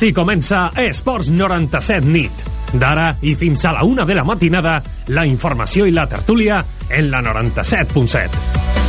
Així comença Esports 97 nit. D'ara i fins a la una de la matinada, la informació i la tertúlia en la 97.7.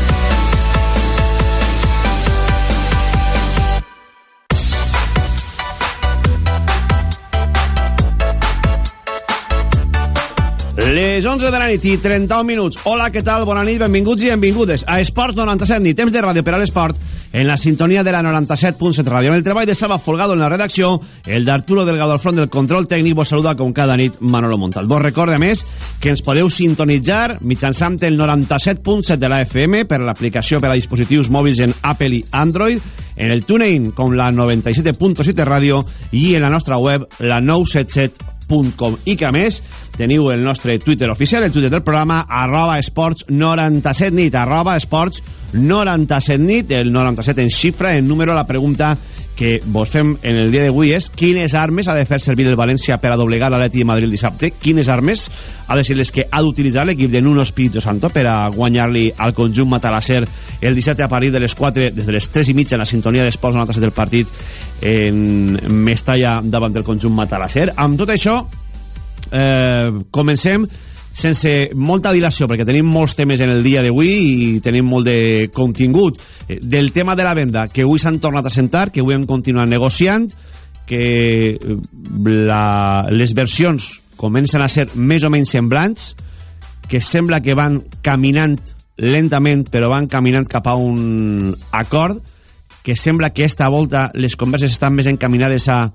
Les 11 de la nit i 31 minuts. Hola, què tal? Bona nit, benvinguts i benvingudes a Esports 97, ni temps de ràdio per a l'esport, en la sintonia de la 97.7 ràdio. En el treball de Salva Folgado en la redacció, el d'Arturo Delgado al front del control tècnic, vos saluda com cada nit Manolo Montal. Vos recorda més que ens podeu sintonitzar mitjançant el 97.7 de la FM per l'aplicació per a dispositius mòbils en Apple i Android, en el TuneIn com la 97.7 ràdio i en la nostra web la 977.com i que a més teniu el nostre Twitter oficial, el Twitter del programa, arroba esports 97 nit, arroba esports 97 nit, el 97 en xifra, en número, la pregunta que vos fem en el dia d'avui és quines armes ha de fer servir el València per a doblegar l'Atleti de Madrid dissabte, quines armes ha de ser les que ha d'utilitzar l'equip de Nuno Espíritu Santo per a guanyar-li al conjunt Matalasser el dissabte a partir de les 4, des de les 3 i mitja en la sintonia d'Esports 97 del partit en Mestalla davant del conjunt Matalasser. Amb tot això, eh, comencem sense molta dilació, perquè tenim molts temes en el dia d'avui i tenim molt de contingut. Eh, del tema de la venda, que avui s'han tornat a sentar, que avui han continuat negociant, que eh, la, les versions comencen a ser més o menys semblants, que sembla que van caminant lentament, però van caminant cap a un acord, que sembla que esta volta les converses estan més encaminades a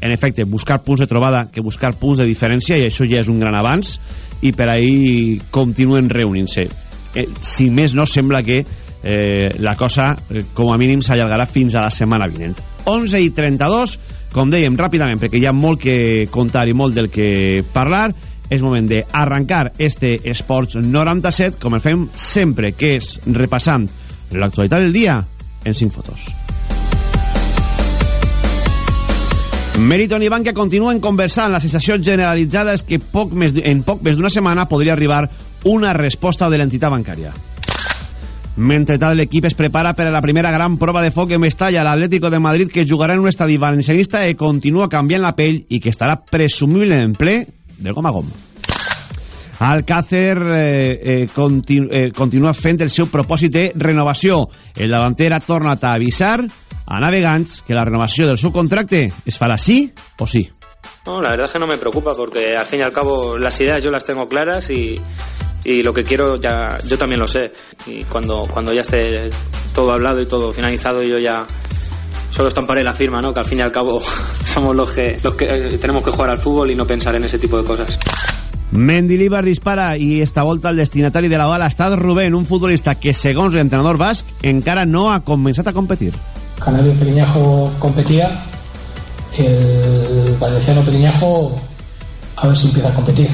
en efecte, buscar punts de trobada que buscar punts de diferència i això ja és un gran avanç i per ahir continuen reunint-se. Eh, si més no sembla que eh, la cosa eh, com a mínim s'allargarà fins a la setmana vinent. 11 i 32 com dèiem ràpidament perquè hi ha molt que contar i molt del que parlar és moment d'arrencar este Esports 97 com el fem sempre que és repassant l'actualitat del dia en 5 fotos Meriton i Banca continuen conversant. La sensació generalitzada és que poc més, en poc més d'una setmana podria arribar una resposta de l'entitat bancària. Mentre tal, l'equip es prepara per a la primera gran prova de foc en Mestalla, l'Atlético de Madrid, que jugarà en un estadi valencianista i continua canviant la pell i que estarà presumible en ple de gom a gom. Alcácer eh, eh, continu, eh, continua fent el seu propòsit de renovació. El davanter ha tornat a avisar a navegants que la renovación del subcontracte es farà sí o sí. No, la verdad es que no me preocupa porque al fin y al cabo las ideas yo las tengo claras y, y lo que quiero ya yo también lo sé y cuando cuando ya esté todo hablado y todo finalizado yo ya solo estamparé la firma, ¿no? Que al fin y al cabo somos los que los que eh, tenemos que jugar al fútbol y no pensar en ese tipo de cosas. Mendilibar dispara i esta volta el destinatari de la bala ha estat Rubén, un futbolista que segons l'entrenador basc encara no ha començat a competir. Canario Periñajo competía, el valenciano Periñajo a ver si empieza a competir.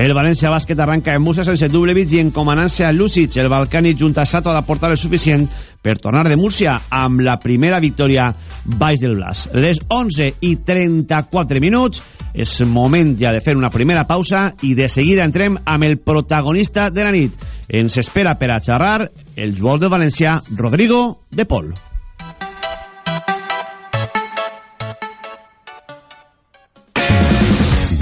El València Bàsquet arranca en Musa sense Dublevich i encomanant-se a Lucic. El Balcànic junt a Sato ha d'aportar el suficient per tornar de Múrcia amb la primera victòria baix del Blas. Les 11 i 34 minuts és moment ja de fer una primera pausa i de seguida entrem amb el protagonista de la nit. Ens espera per a xerrar el jugador de València, Rodrigo de Pol.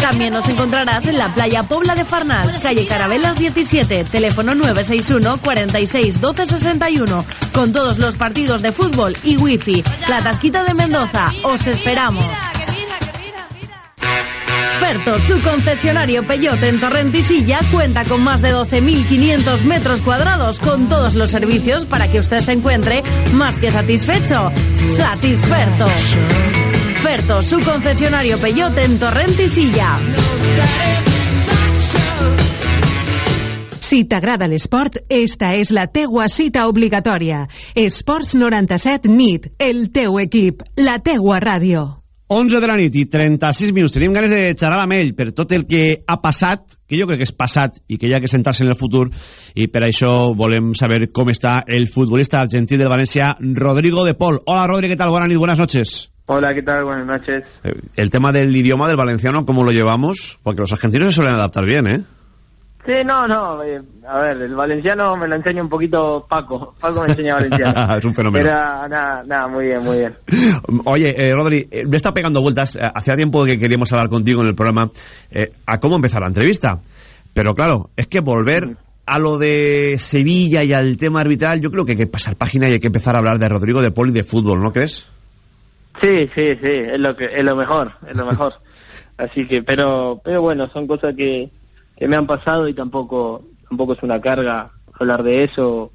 También nos encontrarás en la playa Pobla de Farnals, calle Carabelas 17, teléfono 961 46 12 61, con todos los partidos de fútbol y wifi. La Tasquita de Mendoza, os esperamos. Ferto, su concesionario Peyote en Torrentisilla, cuenta con más de 12.500 metros cuadrados con todos los servicios para que usted se encuentre más que satisfecho. Satisferto. Ferto, su concesionario Peyote en Torrentisilla. Si t'agrada l'esport, esta és la teua cita obligatòria. Esports 97 NIT, el teu equip, la teua ràdio. 11 de la nit i 36 minuts. Tenim ganes de xerrar amb ell per tot el que ha passat, que jo crec que és passat i que hi ha que sentar-se en el futur, i per això volem saber com està el futbolista argentí del València, Rodrigo de Pol. Hola, Rodri, ¿qué tal? Buenas noches. Buenas noches. Hola, ¿qué tal? Buenas noches. Eh, El tema del idioma del valenciano, ¿cómo lo llevamos? Porque los argentinos se suelen adaptar bien, ¿eh? Sí, no, no. eh, a ver, el valenciano me lo enseña un poquito Paco. Paco me enseña valenciano. es un fenómeno. Era, nada, nada, muy bien, muy bien. Oye, eh, Rodri, eh, me está pegando vueltas. eh, hacía tiempo que queríamos hablar contigo en el programa eh, a cómo empezar la entrevista. Pero claro, es que volver a lo de Sevilla y al tema arbitral, yo creo que hay que pasar página y hay que empezar a hablar de Rodrigo de Pol y de fútbol, ¿no crees? Sí, sí, sí, es lo que es lo mejor, es lo mejor. Así que, pero, pero bueno, son cosas que, que me han pasado y tampoco, tampoco es una carga hablar de eso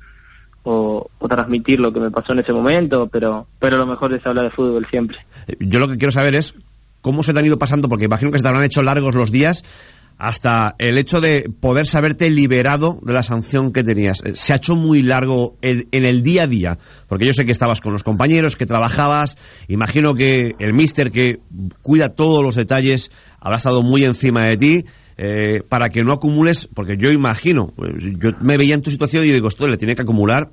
o, o transmitir lo que me pasó en ese momento, pero, pero lo mejor es hablar de fútbol siempre. Yo lo que quiero saber es cómo se te han ido pasando, porque imagino que se te habrán hecho largos los días, hasta el hecho de poder saberte liberado de la sanción que tenías. Eh, Se ha hecho muy largo en, el día a día, porque yo sé que estabas con los compañeros, que trabajabas, imagino que el míster que cuida todos los detalles habrá estado muy encima de ti, eh, para que no acumules, porque yo imagino, eh, yo me veía en tu situación y digo, esto le tiene que acumular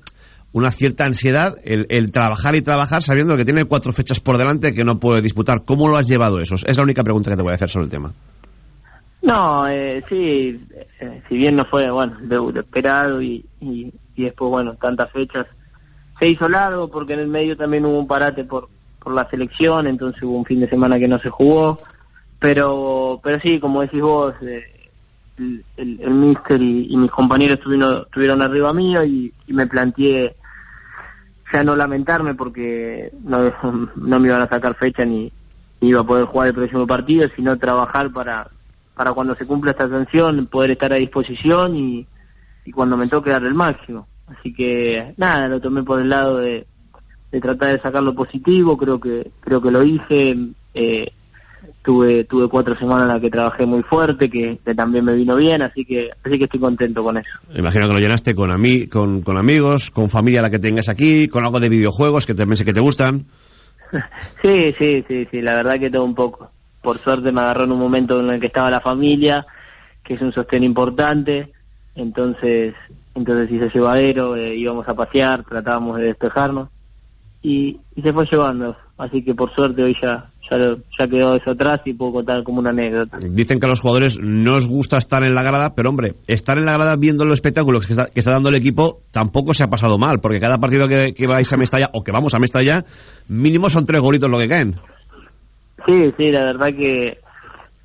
una cierta ansiedad el, el trabajar y trabajar sabiendo que tiene cuatro fechas por delante que no puede disputar. ¿Cómo lo has llevado eso? Es la única pregunta que te voy a hacer sobre el tema. No, eh, sí, eh, si bien no fue, bueno, de esperado y, y, después, bueno, tantas fechas, se hizo largo porque en el medio también hubo un parate por, por la selección, entonces hubo un fin de semana que no se jugó, pero, pero sí, como decís vos, eh, el, el, el míster y, mis compañeros estuvieron, estuvieron arriba mío y, y me planteé ya no lamentarme porque no, no me iban a sacar fecha ni iba a poder jugar el próximo partido, sino trabajar para, para cuando se cumpla esta sanción poder estar a disposición y, y cuando me toque dar el máximo. Así que nada, lo tomé por el lado de, de tratar de sacar lo positivo, creo que creo que lo hice. Eh, tuve tuve cuatro semanas en las que trabajé muy fuerte, que, que también me vino bien, así que así que estoy contento con eso. Imagino que lo llenaste con, ami con, con amigos, con familia la que tengas aquí, con algo de videojuegos que también sé que te gustan. Sí, sí, sí, sí, la verdad que todo un poco. Por suerte me agarró en un momento en el que estaba la familia, que es un sostén importante, entonces entonces hice llevadero, eh, íbamos a pasear, tratábamos de despejarnos y, y se fue llevando. Así que por suerte hoy ya ya, lo- ya quedó eso atrás y puedo contar como una anécdota. Dicen que a los jugadores no os gusta estar en la grada, pero hombre, estar en la grada viendo los espectáculos que está, está dando el equipo tampoco se ha pasado mal, porque cada partido que, que vais a Mestalla, o que vamos a Mestalla, mínimo son tres golitos lo que caen. Sí, sí, la verdad que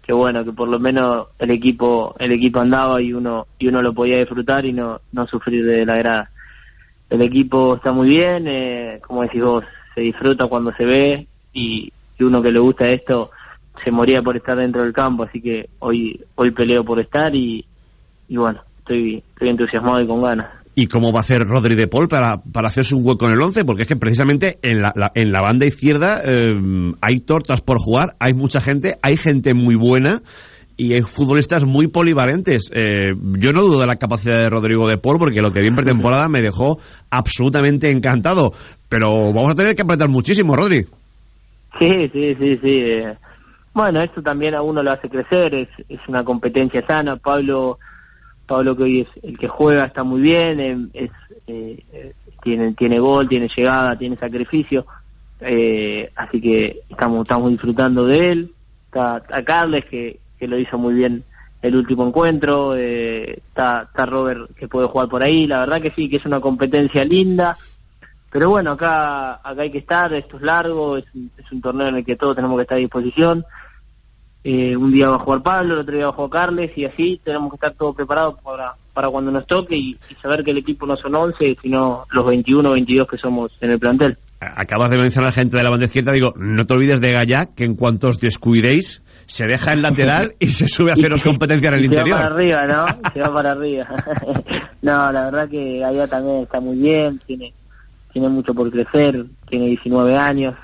que bueno, que por lo menos el equipo el equipo andaba y uno y uno lo podía disfrutar y no no sufrir de la grada. El equipo está muy bien, eh, como decís vos, se disfruta cuando se ve y, y uno que le gusta esto se moría por estar dentro del campo, así que hoy hoy peleo por estar y, y bueno, estoy estoy entusiasmado y con ganas. ¿Y cómo va a hacer Rodri de Paul para, para hacerse un hueco en el 11? Porque es que precisamente en la, en la banda izquierda eh, hay tortas por jugar, hay mucha gente, hay gente muy buena y hay futbolistas muy polivalentes. Eh, yo no dudo de la capacidad de Rodrigo de Paul porque lo que vi en pretemporada me dejó absolutamente encantado. Pero vamos a tener que apretar muchísimo, Rodri. Sí, sí, sí, sí. eh. Bueno, esto también a uno lo hace crecer, es, es una competencia sana. Pablo, Pablo que hoy es el que juega está muy bien, eh, es, eh, tiene, tiene gol, tiene llegada, tiene sacrificio, eh, así que estamos, estamos disfrutando de él. Está, Carles, que, que lo hizo muy bien el último encuentro, eh, está, está Robert que puede jugar por ahí, la verdad que sí, que es una competencia linda, pero bueno, acá, acá hay que estar, esto es largo, es, es un torneo en el que todos tenemos que estar a disposición, eh, un día va a jugar Pablo, el otro día va a jugar Carles y así tenemos que estar todos preparados para, para cuando nos toque y, y saber que el equipo no son 11, sino los 21 o 22 que somos en el plantel. Acabas de mencionar a la gente de la banda izquierda. Digo, no te olvides de Gallá, que en cuanto os descuidéis, se deja el lateral y se sube a haceros competencia en el Y se va interior. para arriba, ¿no? Se va para arriba. no, la verdad que allá también está muy bien, tiene tiene mucho por crecer, tiene 19 años.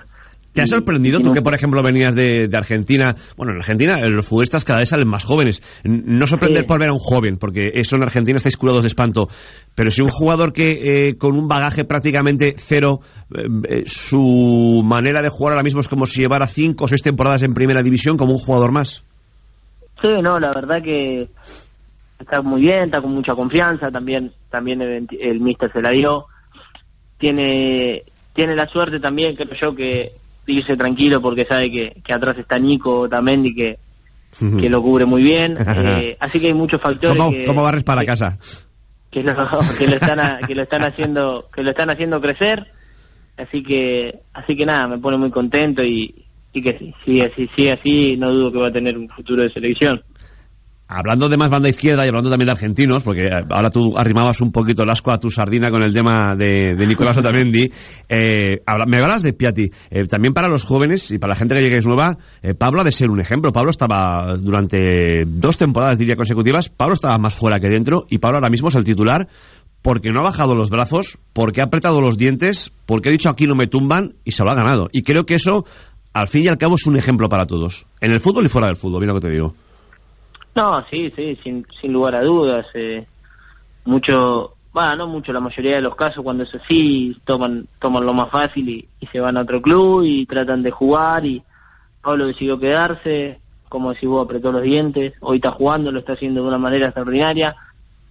¿Te ha sorprendido tú que, por ejemplo, venías de, de Argentina? Bueno, en Argentina los futbolistas cada vez salen más jóvenes. No sorprender Sí. por ver a un joven, porque eso en Argentina estáis curados de espanto. Pero si un jugador que eh, con un bagaje prácticamente cero, eh, eh, su manera de jugar ahora mismo es como si llevara cinco o seis temporadas en primera división como un jugador más. Sí, no, la verdad que está muy bien, está con mucha confianza, también también el, el mister se la dio. Tiene tiene la suerte también, creo yo, que irse tranquilo porque sabe que, que atrás está Nico Tamendi que, que lo cubre muy bien. Eh, así que hay muchos factores ¿Cómo, que, cómo barres para casa? que lo, que lo están a- que lo están haciendo que lo están haciendo crecer así que así que nada me pone muy contento y, y que si sigue así sigue así no dudo que va a tener un futuro de selección Hablando de más banda izquierda y hablando también de argentinos, porque eh, ahora tú arrimabas un poquito el asco a tu sardina con el tema de, de Nicolás Otamendi, eh, me hablas de Piatti. Eh, también para los jóvenes y para la gente que lleguéis nueva, eh, Pablo ha de ser un ejemplo. Pablo estaba durante dos temporadas, diría, consecutivas, Pablo estaba más fuera que dentro y Pablo ahora mismo es el titular porque no ha bajado los brazos, porque ha apretado los dientes, porque ha dicho aquí no me tumban y se lo ha ganado. Y creo que eso, al fin y al cabo, es un ejemplo para todos. En el fútbol y fuera del fútbol, mira lo que te digo. No sí sí sin, sin lugar a dudas eh, mucho bueno no mucho la mayoría de los casos cuando es así toman toman lo más fácil y, se van a otro club y tratan de jugar y Pablo decidió quedarse como decís vos apretó los dientes hoy está jugando lo está haciendo de una manera extraordinaria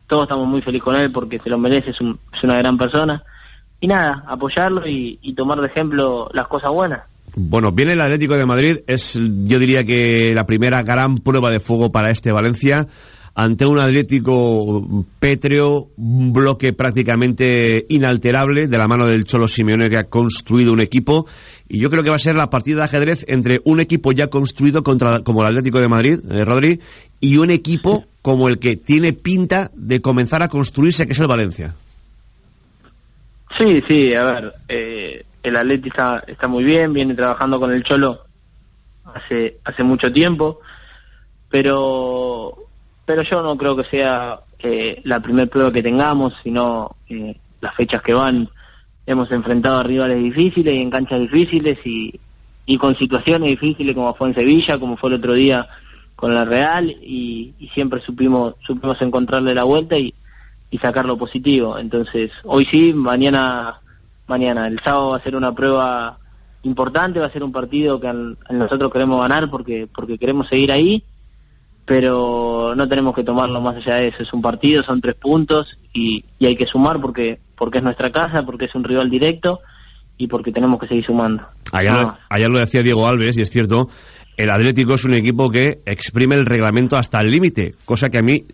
todos estamos muy felices con él porque se lo merece, es, un- es una gran persona. Y nada, apoyarlo y, y tomar de ejemplo las cosas buenas. Bueno, viene el Atlético de Madrid, es yo diría que la primera gran prueba de fuego para este Valencia, ante un Atlético pétreo, un bloque prácticamente inalterable de la mano del Cholo Simeone que ha construido un equipo y yo creo que va a ser la partida de ajedrez entre un equipo ya construido contra como el Atlético de Madrid, eh, Rodri, y un equipo como el que tiene pinta de comenzar a construirse que es el Valencia. Sí, sí, a ver, eh, el Atleti está, muy bien, viene trabajando con el Cholo hace, hace mucho tiempo, pero, pero yo no creo que sea eh, la primer prueba que tengamos, sino eh, las fechas que van. Hemos enfrentado a rivales difíciles y en canchas difíciles y, y con situaciones difíciles como fue en Sevilla, como fue el otro día con la Real y, y siempre supimos, supimos encontrarle la vuelta y, y sacar lo positivo. Entonces, hoy sí, mañana, mañana, el sábado va a ser una prueba importante, va a ser un partido que al- al nosotros queremos ganar porque, porque queremos seguir ahí, pero no tenemos que tomarlo más allá de eso. Es un partido, son tres puntos y, y hay que sumar porque, porque es nuestra casa, porque es un rival directo y porque tenemos que seguir sumando. Ayer, ayer lo decía Diego Alves, y es cierto, el Atlético es un equipo que exprime el reglamento hasta el límite, cosa que a mí,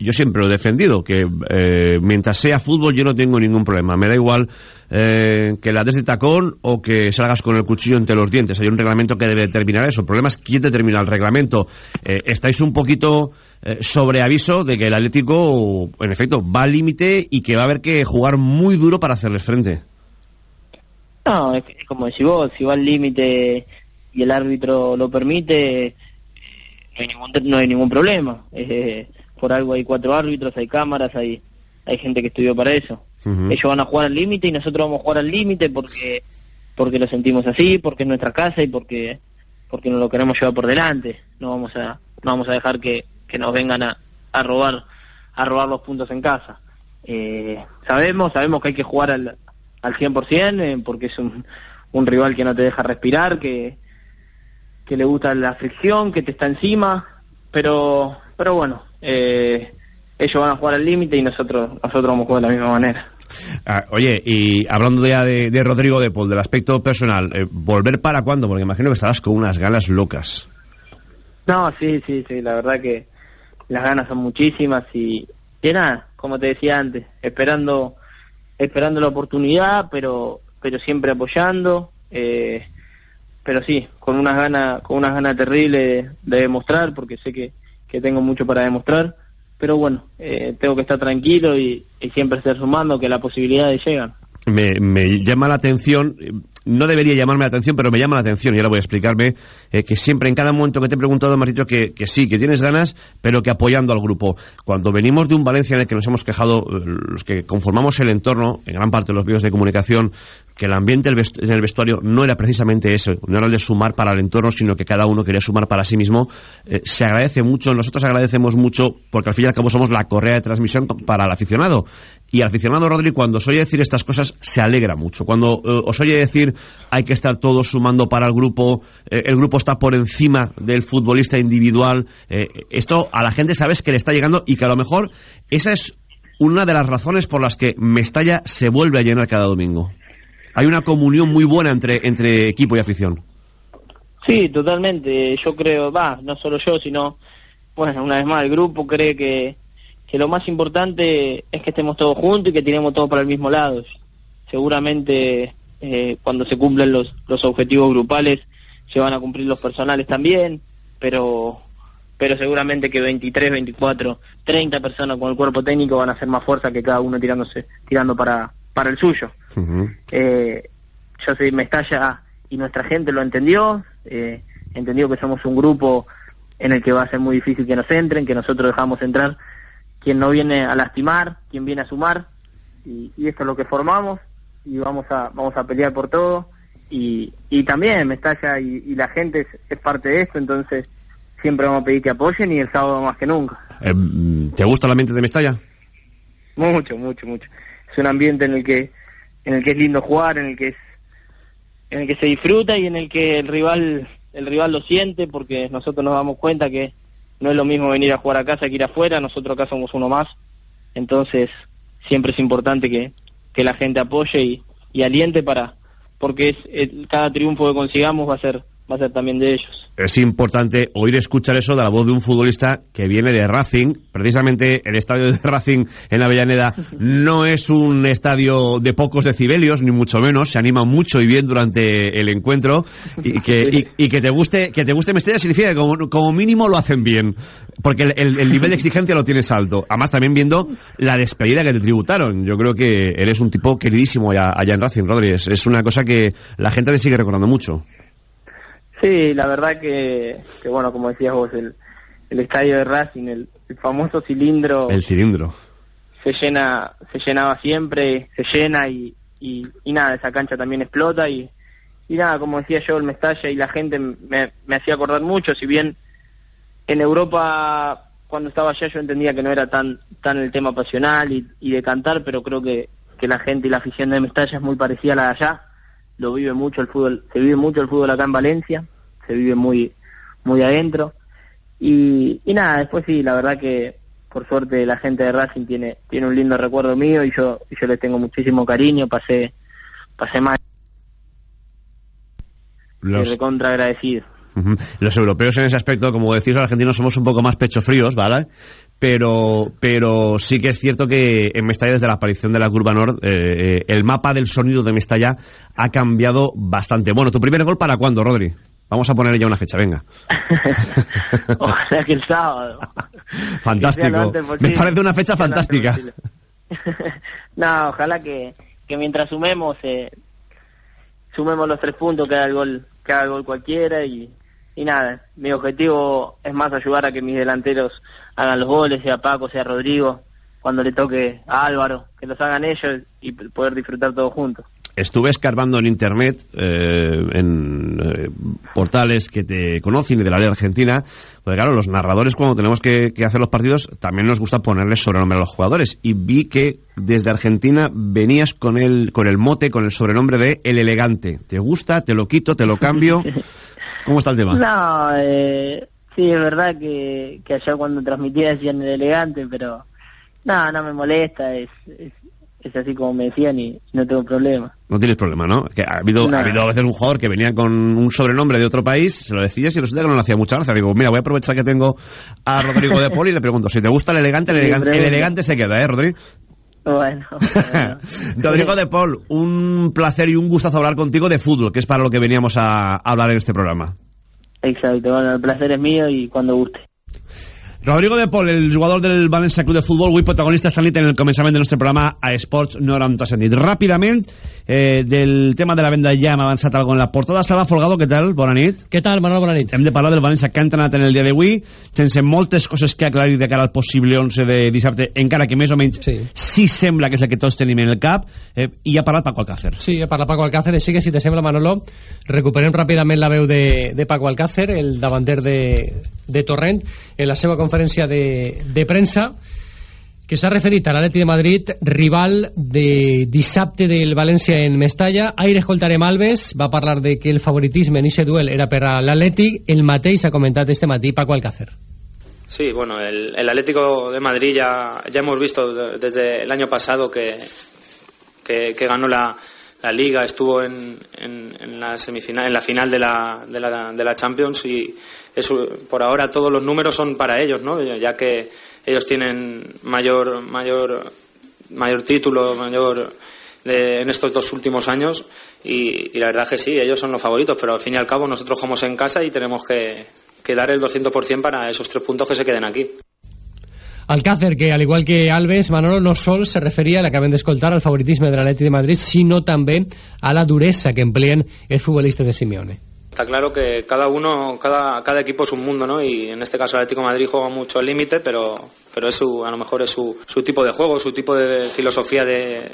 yo siempre lo he defendido, que eh, mientras sea fútbol yo no tengo ningún problema. Me da igual eh, que la des de tacón o que salgas con el cuchillo entre los dientes. Hay un reglamento que debe determinar eso. El problema es quién determina el reglamento. Eh, estáis un poquito eh, sobre aviso de que el Atlético, en efecto, va al límite y que va a haber que jugar muy duro para hacerles frente. No, es, como decís vos, si va al límite y el árbitro lo permite, eh, no hay ningún, no hay ningún problema. Eh, por algo hay cuatro árbitros, hay cámaras, hay, hay gente que estudió para eso. Ellos van a jugar al límite y nosotros vamos a jugar al límite porque porque lo sentimos así, porque es nuestra casa y porque porque nos lo queremos llevar por delante. No vamos a no vamos a dejar que, que nos vengan a, a robar a robar los puntos en casa. Eh, sabemos sabemos que hay que jugar al al 100% eh, porque es un, un rival que no te deja respirar, que que le gusta la fricción, que te está encima, pero pero bueno, eh, ellos van a jugar al límite y nosotros nosotros vamos a jugar de la misma manera. Ah, oye, y hablando ya de, de Rodrigo de Paul, del aspecto personal, eh, ¿volver para cuándo? Porque imagino que estarás con unas ganas locas. No, sí, sí, sí, la verdad que las ganas son muchísimas y, y nada, como te decía antes, esperando esperando la oportunidad, pero pero siempre apoyando, eh, pero sí, con unas ganas con unas ganas terribles de, de demostrar, porque sé que, que tengo mucho para demostrar, pero bueno, eh, tengo que estar tranquilo y, siempre estar sumando que las posibilidades llegan. me, llama la atención, no debería llamarme la atención, pero me llama la atención, y ahora voy a explicarme, eh, que siempre en cada momento que te he preguntado me has dicho que, que sí, que tienes ganas, pero que apoyando al grupo. Cuando venimos de un Valencia en el que nos hemos quejado, eh, los que conformamos el entorno, en gran parte de los medios de comunicación, que el ambiente en el vestuario no era precisamente eso, no era el de sumar para el entorno, sino que cada uno quería sumar para sí mismo, eh, se agradece mucho, nosotros agradecemos mucho, porque al fin y al cabo somos la correa de transmisión para el aficionado. Y aficionado Rodri, cuando os oye decir estas cosas, se alegra mucho. Cuando eh, os oye decir hay que estar todos sumando para el grupo, eh, el grupo está por encima del futbolista individual, eh, esto a la gente sabes que le está llegando y que a lo mejor esa es una de las razones por las que Mestalla se vuelve a llenar cada domingo. Hay una comunión muy buena entre, entre equipo y afición. Sí, totalmente. Yo creo, va, no solo yo, sino, bueno, una vez más, el grupo cree que, que lo más importante es que estemos todos juntos y que tiremos todos para el mismo lado. Seguramente eh, cuando se cumplen los, los objetivos grupales se van a cumplir los personales también, pero pero seguramente que 23, 24, 30 personas con el cuerpo técnico van a hacer más fuerza que cada uno tirándose tirando para para el suyo. Eh, yo soy Mestalla y nuestra gente lo entendió, eh, entendió que somos un grupo en el que va a ser muy difícil que nos entren, que nosotros dejamos entrar quien no viene a lastimar, quien viene a sumar, y, y esto es lo que formamos, y vamos a, vamos a pelear por todo, y, y también Mestalla y, y la gente es, es parte de esto, entonces siempre vamos a pedir que apoyen y el sábado más que nunca. Eh, ¿Te gusta el ambiente de Mestalla? Mucho, mucho, mucho. Es un ambiente en el que en el que es lindo jugar, en el que es en el que se disfruta y en el que el rival el rival lo siente porque nosotros nos damos cuenta que no es lo mismo venir a jugar a casa que ir afuera, nosotros acá somos uno más. Entonces, siempre es importante que, que la gente apoye y, y aliente para porque es, cada triunfo que consigamos va a ser va a ser también de ellos. es importante oír escuchar eso de la voz de un futbolista que viene de Racing. Precisamente el estadio de Racing en Avellaneda no es un estadio de pocos decibelios, ni mucho menos. Se anima mucho y bien durante el encuentro. Y que, y, y que te guste que te guste Mestalla significa que como, como mínimo lo hacen bien. Porque el, el- el nivel de exigencia lo tienes alto. Además, también viendo la despedida que te tributaron. Yo creo que eres un tipo queridísimo allá, allá en Racing, Rodríguez. Es una cosa que la gente te sigue recordando mucho. Sí, la verdad que, que bueno, como decías vos, el, el estadio de Racing, el, el famoso cilindro El cilindro. se llena, se llenaba siempre, se llena y, y, y nada, esa cancha también explota y, y nada, como decía yo, el Mestalla y la gente me, me hacía acordar mucho, si bien en Europa cuando estaba allá yo entendía que no era tan tan el tema pasional y, y de cantar, pero creo que, que la gente y la afición de Mestalla es muy parecida a la de allá, lo vive mucho el fútbol, se vive mucho el fútbol acá en Valencia, se vive muy muy adentro y, y nada, después sí, la verdad que por suerte la gente de Racing tiene tiene un lindo recuerdo mío y yo y yo les tengo muchísimo cariño, pasé pasé más Los- recontra agradecido. Los europeos en ese aspecto, como decís, los argentinos somos un poco más pecho fríos, ¿vale? Pero, pero sí que es cierto que en Mestalla, desde la aparición de la Curva Nord, eh, el mapa del sonido de Mestalla ha cambiado bastante. Bueno, ¿tu primer gol para cuándo, Rodri? Vamos a ponerle ya una fecha, venga. Ojalá que el sábado. Fantástico. Me parece una fecha fantástica. no, ojalá que, que mientras sumemos, eh, sumemos los tres puntos, que haga el gol, que haga el gol cualquiera y, y nada, mi objetivo es más ayudar a que mis delanteros hagan los goles, sea Paco, sea Rodrigo, cuando le toque a Álvaro, que los hagan ellos y poder disfrutar todos juntos. Estuve escarbando en internet, eh, en eh, portales que te conocen y de la ley argentina, porque claro, los narradores cuando tenemos que, que hacer los partidos también nos gusta ponerles sobrenombre a los jugadores. Y vi que desde Argentina venías con el, con el mote, con el sobrenombre de El Elegante. ¿Te gusta? ¿Te lo quito? ¿Te lo cambio? ¿Cómo está el tema? No, eh, sí, es verdad que, que allá cuando transmitía decían el elegante, pero no, no me molesta, es, es, es así como me decían y no tengo problema. No tienes problema, ¿no? Que ha habido, No. ha habido a veces un jugador que venía con un sobrenombre de otro país, se lo decías y resulta que no le hacía mucha gracia. Digo, mira, voy a aprovechar que tengo a Rodrigo de Poli y le pregunto, si te gusta el elegante, el Sí, el elegante se queda, ¿eh, Rodrigo? Bueno, Rodrigo de Paul, un placer y un gustazo hablar contigo de fútbol, que es para lo que veníamos a hablar en este programa. exacto, bueno, el placer es mío y cuando guste. Rodrigo de Paul, el jugador del València Club de Futbol, avui protagonista esta nit en el començament del nostre programa a Esports 97 nit. Ràpidament, eh, del tema de la venda ja hem avançat algo en la portada. Salva Folgado, què tal? Bona nit. Què tal, Manol? Bona nit. Hem de parlar del València que ha entrenat en el dia d'avui, sense moltes coses que aclarir de cara al possible 11 de dissabte, encara que més o menys sí, sí sembla que és el que tots tenim en el cap, eh, i ha parlat Paco Alcácer. Sí, ha parlat Paco Alcácer, així que si te sembla, Manolo, recuperem ràpidament la veu de, de Paco Alcácer, el davanter de, de Torrent, en la seva conferència de, de premsa, que s'ha referit a l'Atleti de Madrid, rival de dissabte del València en Mestalla. Aire escoltarem Alves, va parlar de que el favoritisme en aquest duel era per a l'Atlètic, el mateix ha comentat este matí Paco Alcácer. Sí, bueno, el, el Atlético de Madrid ya, ya hemos visto de- desde el año pasado que, que, que ganó la, la Liga, estuvo en, en, en la semifinal, en la final de la, de la, de la Champions y eso, por ahora todos los números son para ellos, ¿no? Ya que ellos tienen mayor, mayor, mayor título, mayor de- en estos dos últimos años y, la verdad que sí, ellos son los favoritos, pero al fin y al cabo nosotros jugamos en casa y tenemos que, dar el 200% para esos tres puntos que se queden aquí. Alcácer, que al igual que Alves, Manolo no sol se referia, l'acabem d'escoltar, al favoritisme de l'Atleti de Madrid, sinó també a la duresa que empleen els futbolistes de Simeone. Está claro que cada uno, cada, cada equipo es un mundo, ¿no? Y en este caso el Atlético Madrid juega mucho al límite, pero, pero es su, a lo mejor es su, su tipo de juego, su tipo de filosofía de,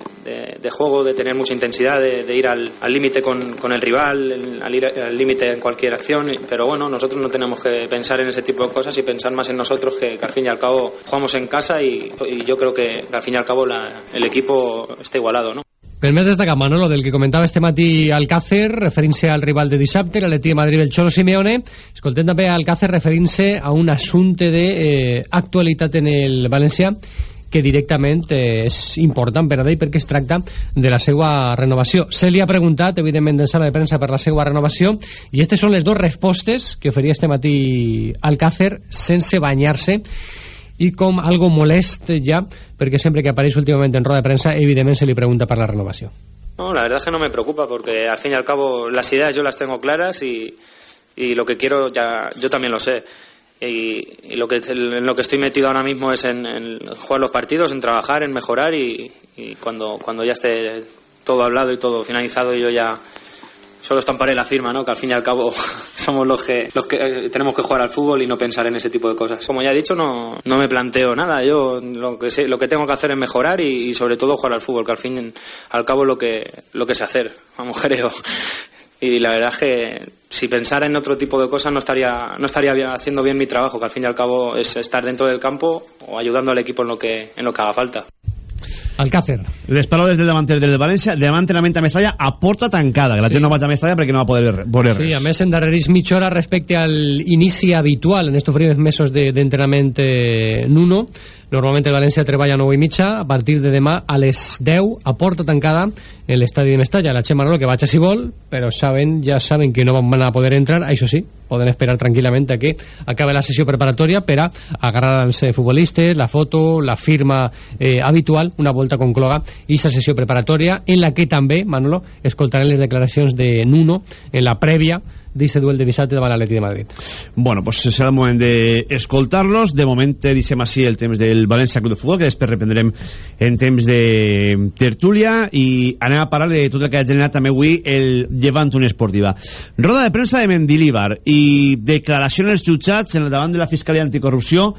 juego, de tener mucha intensidad, de, ir al límite con, el rival, al ir al límite en cualquier acción. Pero bueno, nosotros no tenemos que pensar en ese tipo de cosas y pensar más en nosotros, que, que al fin y al cabo jugamos en casa y, y yo creo que, que al fin y al cabo la- el equipo está igualado, ¿no? Per més destacat, Manolo, del que comentava este matí Alcácer, referint-se al rival de dissabte, l'Atleti de Madrid, el Cholo Simeone. Escoltem també Alcácer referint-se a un assumpte d'actualitat en el València que directament eh, és important per a ell perquè es tracta de la seva renovació. Se li ha preguntat, evidentment, en sala de premsa per la seva renovació i aquestes són les dues respostes que oferia este matí Alcácer sense banyar-se i com algo molest ja perquè sempre que apareix últimament en roda de premsa evidentment se li pregunta per la renovació No, la verdad es que no me preocupa porque al fin y al cabo las ideas yo las tengo claras y, y lo que quiero ya yo también lo sé. Y, y lo que en lo que estoy metido ahora mismo es en, en jugar los partidos, en trabajar, en mejorar y, y cuando, cuando ya esté todo hablado y todo finalizado yo ya solo estamparé la firma, ¿no? Que al fin y al cabo somos los que los que eh, tenemos que jugar al fútbol y no pensar en ese tipo de cosas. Como ya he dicho, no, no me planteo nada. Yo lo que sé, lo que tengo que hacer es mejorar y, sobre todo jugar al fútbol, que al fin y al cabo lo que lo que sé hacer, vamos creo. Y la verdad es que si pensara en otro tipo de cosas no estaría no estaría haciendo bien mi trabajo, que al fin y al cabo es estar dentro del campo o ayudando al equipo en lo que en lo que haga falta. Alcácer. Les paraules del davanter del València, demà entrenament a Mestalla a porta tancada, que la gent no vaig a Mestalla perquè no va poder veure res. Sí, a més endarrerís mitja hora respecte al inici habitual en estos primers mesos de- d'entrenament eh, Nuno. Normalment el València treballa a 9 i mitja, a partir de demà a les 10 a porta tancada en l'estadi de Mestalla. La Xema Manolo que vaig a si vol, però saben, ja saben que no van a poder entrar, això sí, poden esperar tranquil·lament a que acabe la sessió preparatòria per a agarrar als eh, futbolistes, la foto, la firma eh, habitual, una volta concloga aquesta sessió preparatòria en la que també, Manolo, escoltarem les declaracions de Nuno en la prèvia d'aquest duel de dissabte davant l'Atleti de Madrid. Bueno, pues serà el moment d'escoltar-los. De moment eh, deixem així el temps del València Club de Futbol, que després reprendrem en temps de tertúlia i anem a parlar de tot el que ha generat també avui el Llevant Unió Esportiva. Roda de premsa de Mendilíbar i declaracions jutjats en el davant de la Fiscalia Anticorrupció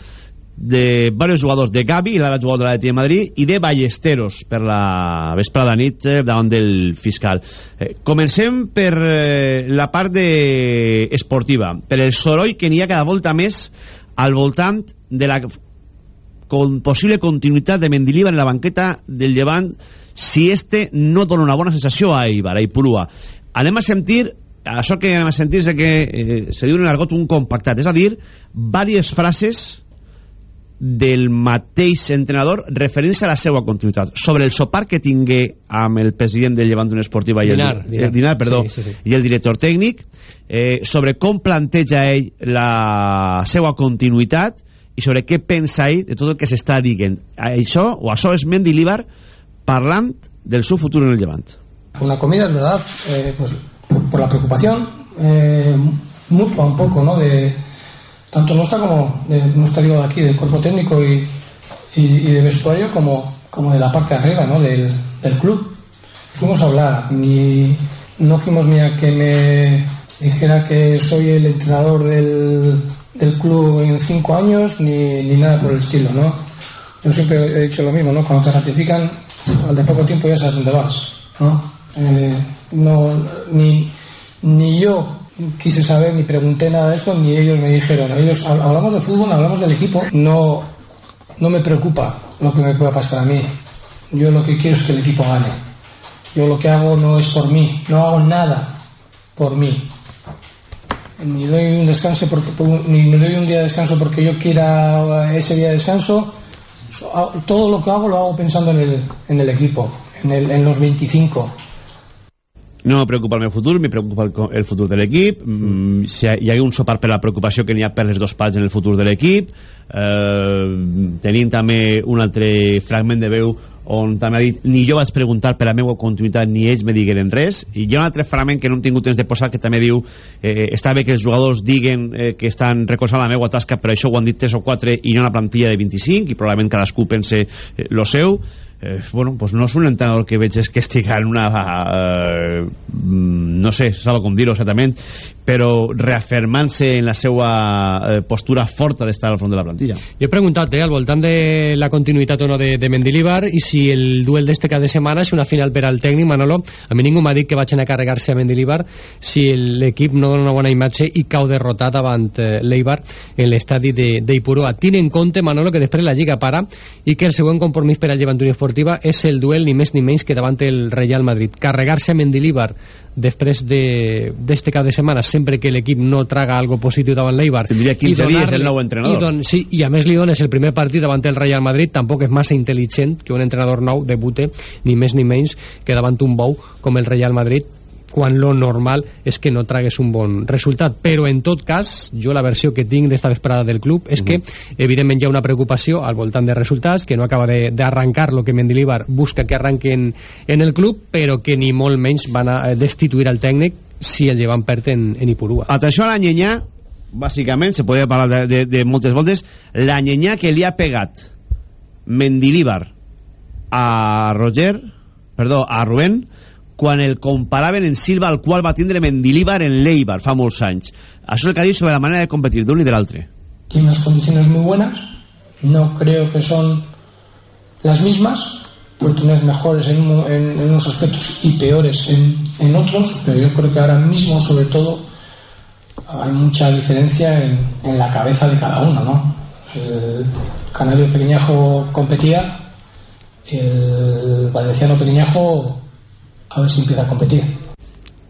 de varios jugadors de Gavi, l'ara jugador de l'Atleti de Madrid, i de Ballesteros per la vesprada nit eh, davant del fiscal. Eh, comencem per eh, la part de esportiva, per el soroll que n'hi ha cada volta més al voltant de la con possible continuïtat de Mendilibar en la banqueta del Llevant si este no dona una bona sensació a Eibar, a Ipurua. Anem a sentir això que anem a sentir és que eh, se diu en l'argot un compactat, és a dir, diverses frases del mateix entrenador referint-se a la seva continuïtat sobre el sopar que tingué amb el president del Llevant d'Unió Esportiva i el, Dinar, Dinar. el, Dinar perdó, Sí, sí, sí. i el director tècnic eh, sobre com planteja ell la seva continuïtat i sobre què pensa ell de tot el que s'està dient això o això és Mendilibar parlant del seu futur en el Llevant Una comida, es verdad, eh, pues por, por la preocupación eh, mutua un poco, ¿no? De tanto nuestra como de nuestra digo de aquí, del cuerpo técnico y, y, y de vestuario como, como de la parte de arriba, ¿no? Del, del club. Fuimos a hablar, ni no fuimos ni a que me dijera que soy el entrenador del, del club en cinco años, ni, ni nada por el estilo, ¿no? Yo siempre he dicho lo mismo, ¿no? Cuando te ratifican, al de poco tiempo ya sabes dónde vas, ¿no? Eh, no ni, ni yo quise saber ni pregunté nada de esto ni ellos me dijeron ellos hab- hablamos de fútbol hablamos del equipo no no me preocupa lo que me pueda pasar a mí. Yo lo que quiero es que el equipo gane. Yo lo que hago no es por mí no hago nada por mí. Ni doy un descanso porque ni me doy un día de descanso porque yo quiera ese día de descanso. So- todo lo que hago lo hago pensando en el, en el equipo en, el, en los 25 no me preocupa el meu futur, me preocupa el, el futur de l'equip. Mm. si hi ha un sopar per la preocupació que n'hi ha per les dos parts en el futur de l'equip eh, tenim també un altre fragment de veu on també ha dit ni jo vaig preguntar per la meva continuïtat ni ells me digueren res i hi ha un altre fragment que no hem tingut temps de posar que també diu eh, està bé que els jugadors diguen eh, que estan recolzant la meva tasca però això ho han dit 3 o 4 i no una plantilla de 25 i probablement cadascú pense eh, lo seu eh, bueno, pues no és un entrenador que veig és que estiga en una eh, mm, no sé, sabe com dir-ho exactament però reafirmant-se en la seva eh, postura forta d'estar al front de la plantilla Jo he preguntat eh, al voltant de la continuïtat o no de, de Mendilibar i si el duel d'este cada setmana és una final per al tècnic, Manolo. A mi ningú m'ha dit que vagin a carregar-se a Mendilibar si l'equip no dona una bona imatge i cau derrotat davant eh, l'Eibar en l'estadi d'Ipurua. Tine en compte, Manolo, que després la Lliga para i que el següent compromís per al Llevant Unió Esportiva és el duel ni més ni menys que davant el Real Madrid. Carregar-se a Mendilibar després de- d'este cap de setmana sempre que l'equip no traga algo positiu davant l'Eibar Tindria 15 i dies el nou entrenador. i don, sí, i a més li dones el primer partit davant el Real Madrid tampoc és massa intel·ligent que un entrenador nou debute ni més ni menys que davant un bou com el Real Madrid quan lo normal és que no tragues un bon resultat. Però, en tot cas, jo la versió que tinc d'esta vesprada del club és que, evidentment, hi ha una preocupació al voltant de resultats, que no acaba de- d'arrancar lo que Mendilibar busca que arranquen en el club, però que ni molt menys van a eh, destituir al tècnic si el llevan perd en, en Ipurua. Atenció a la nyenya, bàsicament, se podria parlar de, de, de moltes voltes, la nyenya que li ha pegat Mendilíbar a Roger, perdó, a Rubén, quan el comparaven en Silva, al qual va tindre Mendilíbar en l'Eibar fa molts anys. Això és el que sobre la manera de competir d'un i de l'altre. tiene unas condiciones muy buenas. No creo que son las mismas, por tener mejores en, en- en unos aspectos y peores en, en otros, pero yo creo que ahora mismo, sobre todo, hay mucha diferencia en, en la cabeza de cada uno, ¿no? El canario pequeñajo competía, el valenciano pequeñajo a ver si empieza a competir.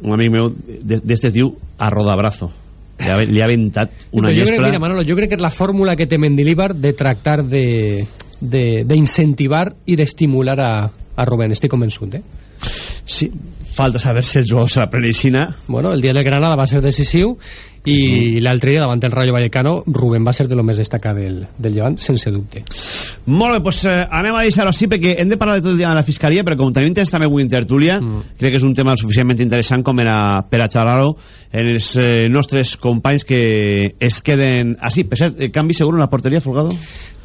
Un amic meu de- d'este es diu a rodabrazo. Li ha, li ha aventat una Però jo crec, llespla. mira, Manolo, jo crec que és la fórmula que té Mendilibar de tractar de de- d'incentivar i d'estimular a, a Rubén, estic convençut, eh? Sí, falta saber si els jugadors se la prenen Bueno, el dia del Granada va ser decisiu i l'altre dia davant el Rayo Vallecano Rubén va ser de lo més destacat del, del llevant, sense dubte. Molt bé, doncs eh, anem a deixar-ho així perquè hem de parlar de tot el dia de la Fiscalia, però com tenim temps també avui en tertúlia, mm. crec que és un tema suficientment interessant com era per a xerrar-ho en els eh, nostres companys que es queden així. Per cert, eh, canvi segur en la porteria, Folgado?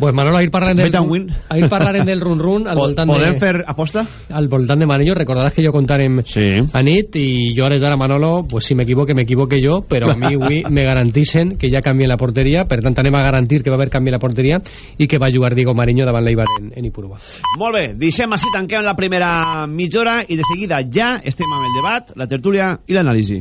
Pues Manolo, ahir parlarem del, ahir parlarem del run-run al voltant Podem de... fer aposta? al voltant de Manillo, recordaràs que jo contarem sí. a nit i jo ara d'ara Manolo, pues si m'equivoque, m'equivoque jo, però a mi avui me garantixen que ja canvia la porteria, per tant anem a garantir que va haver canvi a la porteria i que va jugar Diego Mariño davant l'Eibar en, en Ipurua. Molt bé, deixem així, tanquem la primera mitja hora i de seguida ja estem amb el debat, la tertúlia i l'anàlisi.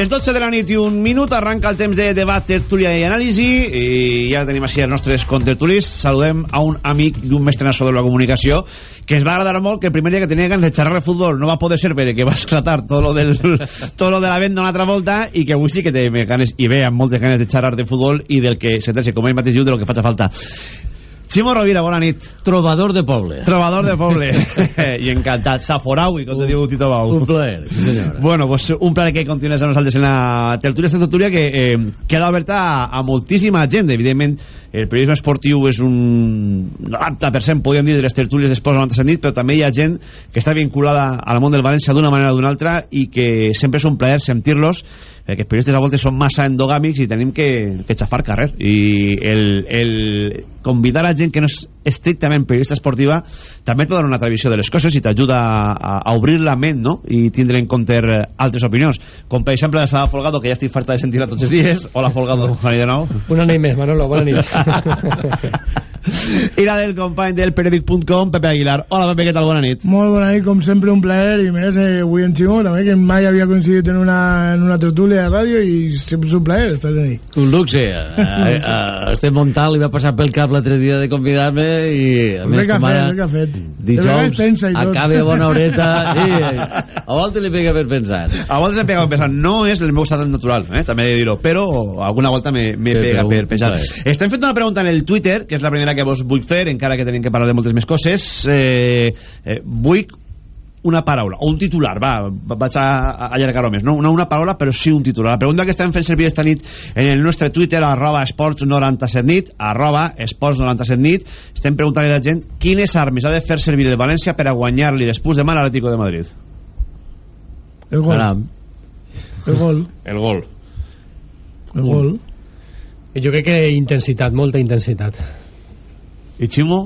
Les 12 de la nit i un minut arranca el temps de debat, tertúlia i anàlisi i ja tenim així els nostres contertulis. Saludem a un amic i un mestrenazo de la comunicació que ens va agradar molt que el primer dia que tenia ganes de xerrar de futbol no va poder ser perquè va esclatar tot lo, del, tot lo de la venda una altra volta i que avui sí que té ganes i ve amb moltes ganes de xerrar de futbol i del que s'entén com ell mateix diu de lo que faci falta Ximo Rovira, bona nit. Trobador de poble. Trobador de poble. I encantat. Saforaui, com te diu Tito Bau. Un plaer, senyora. Bueno, pues un plaer que continues amb nosaltres en la tertúlia. Esta tertúlia que eh, queda oberta a, a moltíssima gent. Evidentment, el periodisme esportiu és un 90%, podríem dir, de les tertúlies d'esports 90 sentit, però també hi ha gent que està vinculada al món del València d'una manera o d'una altra i que sempre és un plaer sentir-los perquè els periodistes a voltes són massa endogàmics i tenim que, que xafar carrer. I el, el convidar a gent que no és estrictament periodista esportiva també te dona una tradició de les coses i t'ajuda a, a obrir la ment no? i tindre en compte altres opinions com per exemple la Sala Folgado que ja estic farta de sentir-la tots els dies. Hola Folgado, bona nit de nou. Una nit més Manolo, bona nit i la del company del periòdic.com Pepe Aguilar, hola Pepe, què tal? Bona nit. Molt bona nit, com sempre un plaer i més eh, avui en Ximo també que mai havia coincidit en una, en una tertúlia de ràdio i sempre és un plaer estar aquí. Un luxe. Eh, eh, este Montal li va passar pel cap l'altre dia de convidar-me i a més que ha com fet, ara ha fet. dijous acabe bona horeta sí, a volta li pega per pensar. A voltes em pega per pensar. No és el meu estat natural eh? també he de dir-ho però alguna volta me, me Sí, pega però per pensar. estem fent una pregunta en el Twitter que és la primera que vos vull fer encara que tenim que parlar de moltes més coses eh, eh, vull una paraula, o un titular, va, va- vaig a, a allargar-ho més, no una, una paraula però sí un titular. La pregunta que estem fent servir esta nit en el nostre Twitter, arroba esports97nit, arroba esports97nit, estem preguntant a la gent quines armes ha de fer servir el València per a guanyar-li després demà a l'Atlético de Madrid. el gol, Caram. el gol, El gol. el gol jo crec que intensitat, molta intensitat. I Ximo?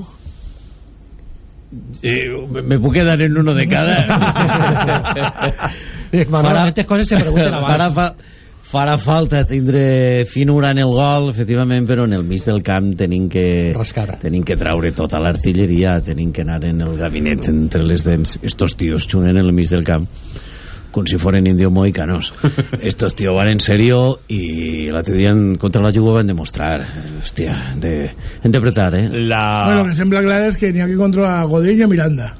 Eh, me puc quedar en uno de cada? Manolo, aquestes coses se pregunten farà, abans fa, farà falta tindre finura en el gol efectivament, però en el mig del camp tenim que, Rascar. tenim que traure tota l'artilleria tenim que anar en el gabinet entre les dents. Estos tios xunen en el mig del camp com si foren indio moicanos estos tios van en serio i l'altre dia en- contra la Juve van demostrar hòstia, hem de, apretar eh? La... bueno, lo que sembla clar és que n'hi ha que controlar a Godín i a Miranda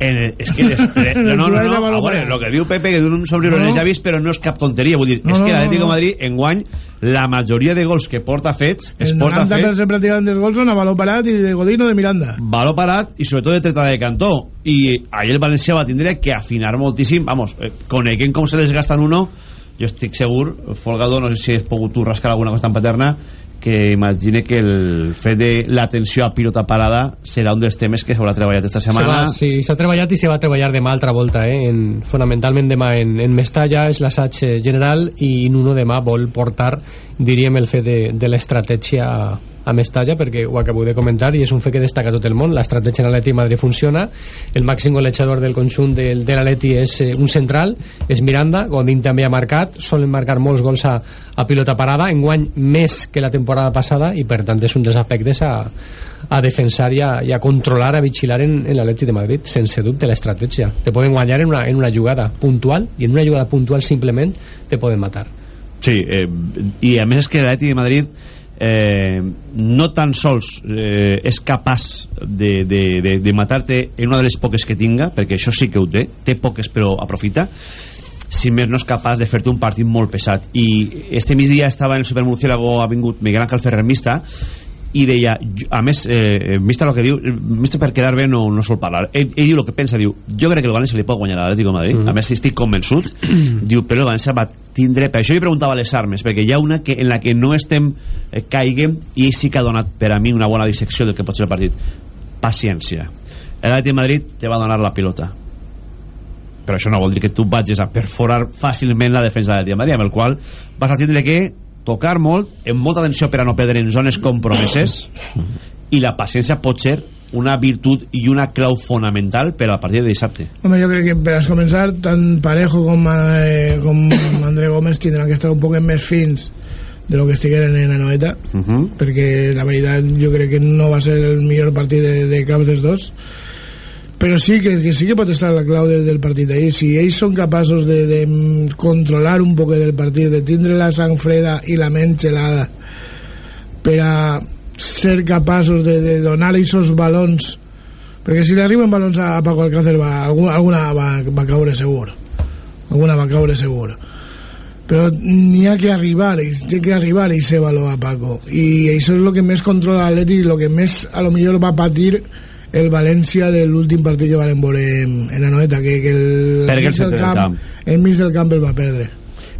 el, és que le, no, no, no, no, a veure, lo que diu Pepe que d'un un somriure No. no. llavis però no és cap tonteria vull dir, No, és que l'Atlético de Madrid enguany la majoria de gols que porta fets es el porta 90% fets pràcticament dels gols són a baló parat i de Godín o de Miranda. Baló parat i sobretot de treta de cantó. I ahir el València va tindre que afinar moltíssim. Vamos, eh, coneguent com se les gasta en uno. Jo estic segur, Folgado no sé si has pogut tu rascar alguna cosa tan paterna que imagine que el fet de l'atenció a pilota parada serà un dels temes que s'haurà treballat esta Se setmana va, sí, s'ha treballat i se va treballar demà altra volta, eh? en, fonamentalment demà en, en Mestalla és l'assaig general i Nuno demà vol portar, diríem, el fet de, de l'estratègia a, Mestalla perquè ho acabo de comentar i és un fet que destaca tot el món. L'estratègia en l'Atleti de Madrid funciona. El màxim golejador del conjunt del, de l'Atleti és eh, un central, és Miranda Godín també ha marcat, solen marcar molts gols a, a pilota parada, enguany més que la temporada passada i per tant és un dels aspectes a, a defensar i a, i a controlar, a vigilar en, en l'Atleti de Madrid, sense dubte l'estratègia. Te poden guanyar en una, en una jugada puntual i en una jugada puntual simplement te poden matar. Sí, eh, i a més és que l'Atleti de Madrid eh, no tan sols eh, és capaç de, de, de, de matar-te en una de les poques que tinga, perquè això sí que ho té, té poques però aprofita, si més no és capaç de fer-te un partit molt pesat. I este migdia estava en el Supermurciélago, ha vingut Miguel Ángel Ferrer Mista, i deia, a més eh, Mista el que diu, Mista per quedar bé no, no sol parlar, ell, ell diu el que pensa diu, jo crec que el València li pot guanyar a l'Atlético de Madrid Mhm. a més estic convençut diu, però el València va tindre, per això li preguntava les armes perquè hi ha una que, en la que no estem eh, caiguem i ell sí que ha donat per a mi una bona dissecció del que pot ser el partit. Paciència. l'Atlético de Madrid te va donar la pilota. Però això no vol dir que tu vagis a perforar fàcilment la defensa del Madrid amb el qual vas a tindre que tocar molt amb molta atenció per a no perdre en zones compromeses i la paciència pot ser una virtut i una clau fonamental per al partit de dissabte Home, jo crec que per a començar tant Parejo com, eh, com André Gómez tindran que estar un poc més fins de lo que estigueren en Anoeta uh -huh. perquè la veritat jo crec que no va ser el millor partit de, de cap dels dos però sí que, que sí que pot estar la clau de, del partit ahir. Si ells són capaços de, de controlar un poc del partit de tindre la sang freda i la ment gelada per a ser capaços de, de donar aquests balons perquè si li arriben balons a, a Paco Alcácer va, alguna, alguna va, va caure segur. Alguna va caure segur. Però n'hi ha que arribar hi ha que arribar a ese valor a Paco. I això és el que més controla l'Atleti i el que més a lo millor va patir el València de l'últim partit que van veure en, en Anoeta que, que el, el centre del camp. el mig del camp el va perdre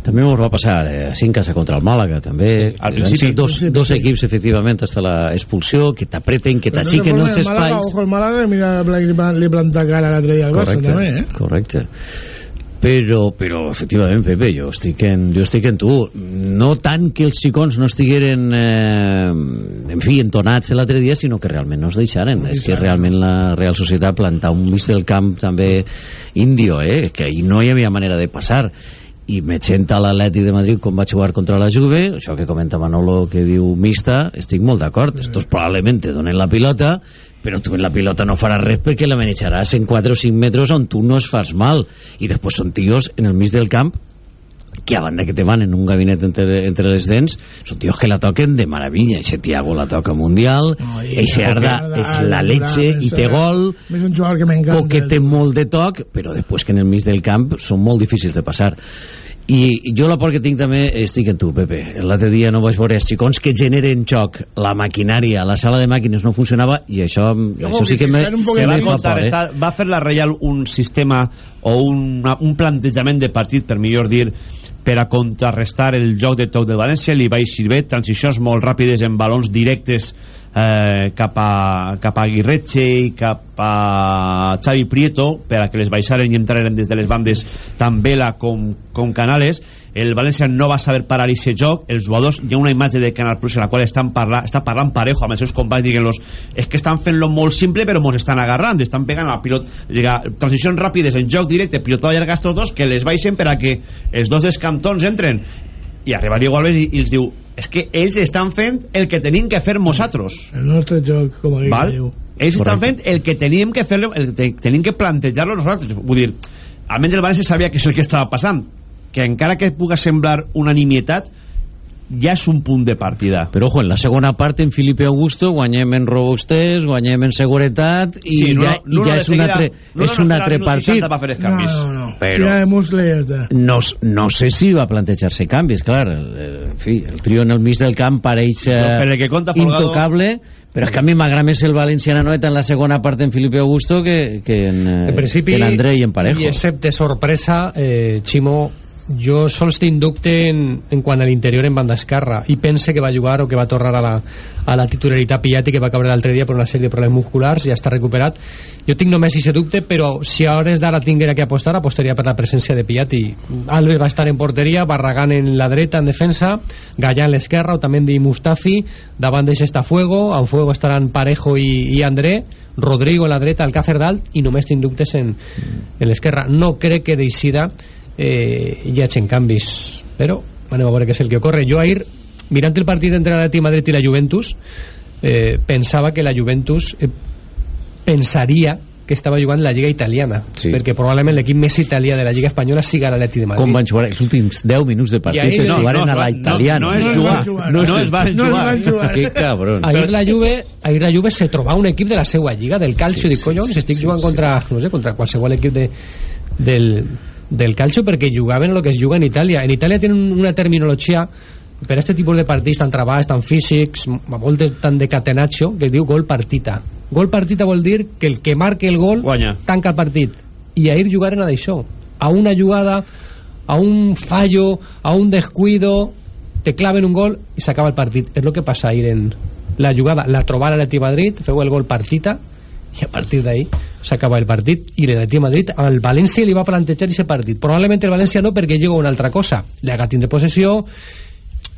També ens va passar eh, a casa contra el Màlaga, també. Al principi. dos, dos equips, efectivament, hasta la expulsió, que t'apreten, que Però t'axiquen no els el Màlaga, espais. ojo el Màlaga mira li, planta cara l'altre dia al Barça també eh? correcte. Però, però, efectivament, Pepe, jo estic en, jo estic en tu. No tant que els xicons no estigueren, eh, en fi, entonats l'altre dia, sinó que realment no es deixaren. És que realment la Real Societat plantà un mig del camp també índio, eh? que ahir no hi havia manera de passar i me senta l'Atleti de Madrid com va jugar contra la Juve, això que comenta Manolo que diu mixta, estic molt d'acord estos probablement te donen la pilota però tu en la pilota no faràs res perquè la manejaràs en 4 o 5 metres on tu no es fas mal. I després són tios en el mig del camp que a banda que te van en un gabinet entre, entre les dents són tios que la toquen de maravilla ese Tiago la toca mundial ese Arda és la leche i té gol. és un jugador que que té molt de toc però després que en el mig del camp són molt difícils de passar i jo la por que tinc també estic en tu, Pepe l'altre dia no vaig veure els xicons que generen xoc la maquinària, la sala de màquines no funcionava i això, això sí que, me, se va, contar, por, eh? va fer la Reial un sistema o una, un plantejament de partit per millor dir per a contrarrestar el joc de toc del València li va bé, transicions molt ràpides en balons directes eh, cap, a, cap a Aguirretxe i cap a Xavi Prieto per a que les baixaren i entraren des de les bandes tant Vela com, com Canales. El València no va saber parar aquest joc. Els jugadors, hi ha una imatge de Canal Plus en la qual estan parla, està parlant parejo amb els seus companys dient-los, és que estan fent-lo molt simple però mos estan agarrant, estan pegant a la pilot llega, transicions ràpides en joc directe pilotó allargar estos dos que les baixen per a que els dos dels cantons entren i arriba Diego Alves i, i els diu és que ells estan fent el que tenim que fer nosaltres. El nostre joc com aquell Val? que diu. Ells estan fent el que teníem que fer el que tenim que plantejar-lo nosaltres. Vull dir, almenys el València sabia que això és el que estava passant que encara que puga semblar una nimietat ja és un punt de partida. Però ojo, en la segona part en Felipe Augusto guanyem en robustès, guanyem en seguretat i Sí, no, ja, no, i ja és un altre, no, és no, un no, altre no, partit. 60 va fer els canvis. no, no, no. Però- tira de muscle i ja està. No, no sé si va plantejar-se canvis, clar en fi, el trio en el mig del camp pareix eh, No, que Folgado- intocable però és que a mi m'agrada més el Valenciana Noeta en la segona part en Felipe Augusto que, que en, eh, En principi, que en André i en Parejo. i excepte sorpresa, eh, Ximo, jo sols tinc dubte en, en quant a l'interior en banda esquerra i pense que va jugar o que va a la, a la titularitat Piatti que va caure l'altre dia per una sèrie de problemes musculars ja està recuperat. Jo tinc només aquest dubte però si a hores d'ara tinguera que apostar apostaria per la presència de Piatti. Alves va estar en porteria Barragán en la dreta en defensa Gallà en l'esquerra o també di Mustafi. Davant d'eix està Fuego en Fuego estaran Parejo i, i André Rodrigo en la dreta, Alcácer dalt i només tinc dubtes en, en l'esquerra. No crec que d'eixida eh, hi hagin canvis però anem a veure què és el que ocorre jo ahir mirant el partit entre l'Atleti Madrid i la Juventus eh, pensava que la Juventus eh, pensaria que estava jugant la Lliga Italiana Sí. perquè probablement l'equip més italià de la Lliga Espanyola siga l'Atleti de Madrid com van jugar els últims 10 minuts de partit es no, jugaren no, a la no, italiana no és jugar, no, no es es van no es jugar. van jugar. que cabrón Ahir la Juve, ahir la Juve se trobava un equip de la seva lliga, del calcio, Sí, sí, collons, sí, estic sí, jugant sí. contra, no sé, contra qualsevol equip de, del, del calcio perquè jugaven el que es juga en Itàlia. En Itàlia tenen una terminologia per a aquest tipus de partits tan trebats, tan físics, a voltes tan de catenaccio, que es diu gol partita. Gol partita vol dir que el que marque el gol Guanya. tanca el partit. I ahir jugaren a d'això. A una jugada, a un fallo, a un descuido, te claven un gol i s'acaba el partit. És el que passa ahir en la jugada. La trobara l'Atleti Madrid, feu el gol partita i a partir d'ahí s'acaba el partit i l'Atleti Madrid al València li va plantejar aquest partit probablement el València no perquè juga una altra cosa li haga tindre possessió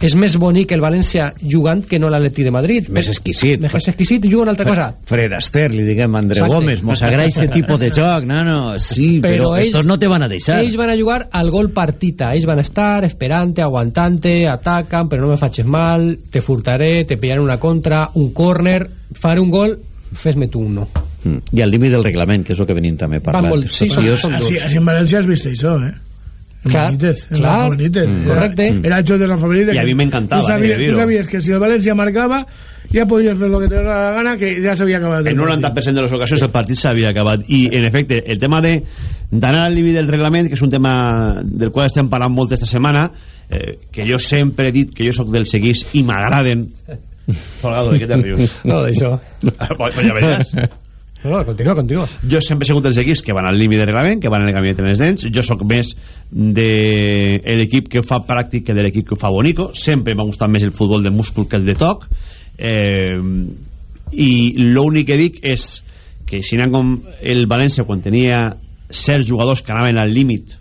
és més bonic el València jugant que no l'Atleti de Madrid. Més exquisit. Més exquisit, juga una altra cosa. Fred Astaire, li diguem André Exacte. Gómez, mos agrada ese tipo de joc, nano. Sí, però, estos no te van a deixar. Ells van a jugar al gol partita. Ells van a estar esperante, aguantante, atacan, però no me faches mal, te furtaré, te pillaré una contra, un córner, faré un gol, fes-me tu un no. Mm. I al límit del reglament, que és el que venim també parlant. molt- sí, tios- són- Así, así en Valencia has visto eso, ¿eh? Clar, Benítez, clar. Rafa Benítez. Mm. Era- Correcte. Era hecho de Rafa Benítez. Y a que mí me encantaba, Tú sabías, eh, que si el Valencia marcaba, ya podías ver lo que te daba la gana, que ya se había acabado el En un partido. 90% de les ocasions el partit s'havia acabat i en efecte el tema de d'anar al límit del reglament que és un tema del qual estem parlant molt esta setmana eh, que jo sempre he dit que jo sóc del seguís i m'agraden Folgado, de què te rius? No, d'això. pues ja veuràs No, continua, continua. jo sempre he sigut dels equips que van al límit del reglament, que van en el camí de les dents. Jo sóc més de l'equip que fa pràctic que de l'equip que fa bonico. Sempre m'ha gustat més el futbol de múscul que el de toc. Eh, I l'únic que dic és que si anem com el València quan tenia certs jugadors que anaven al límit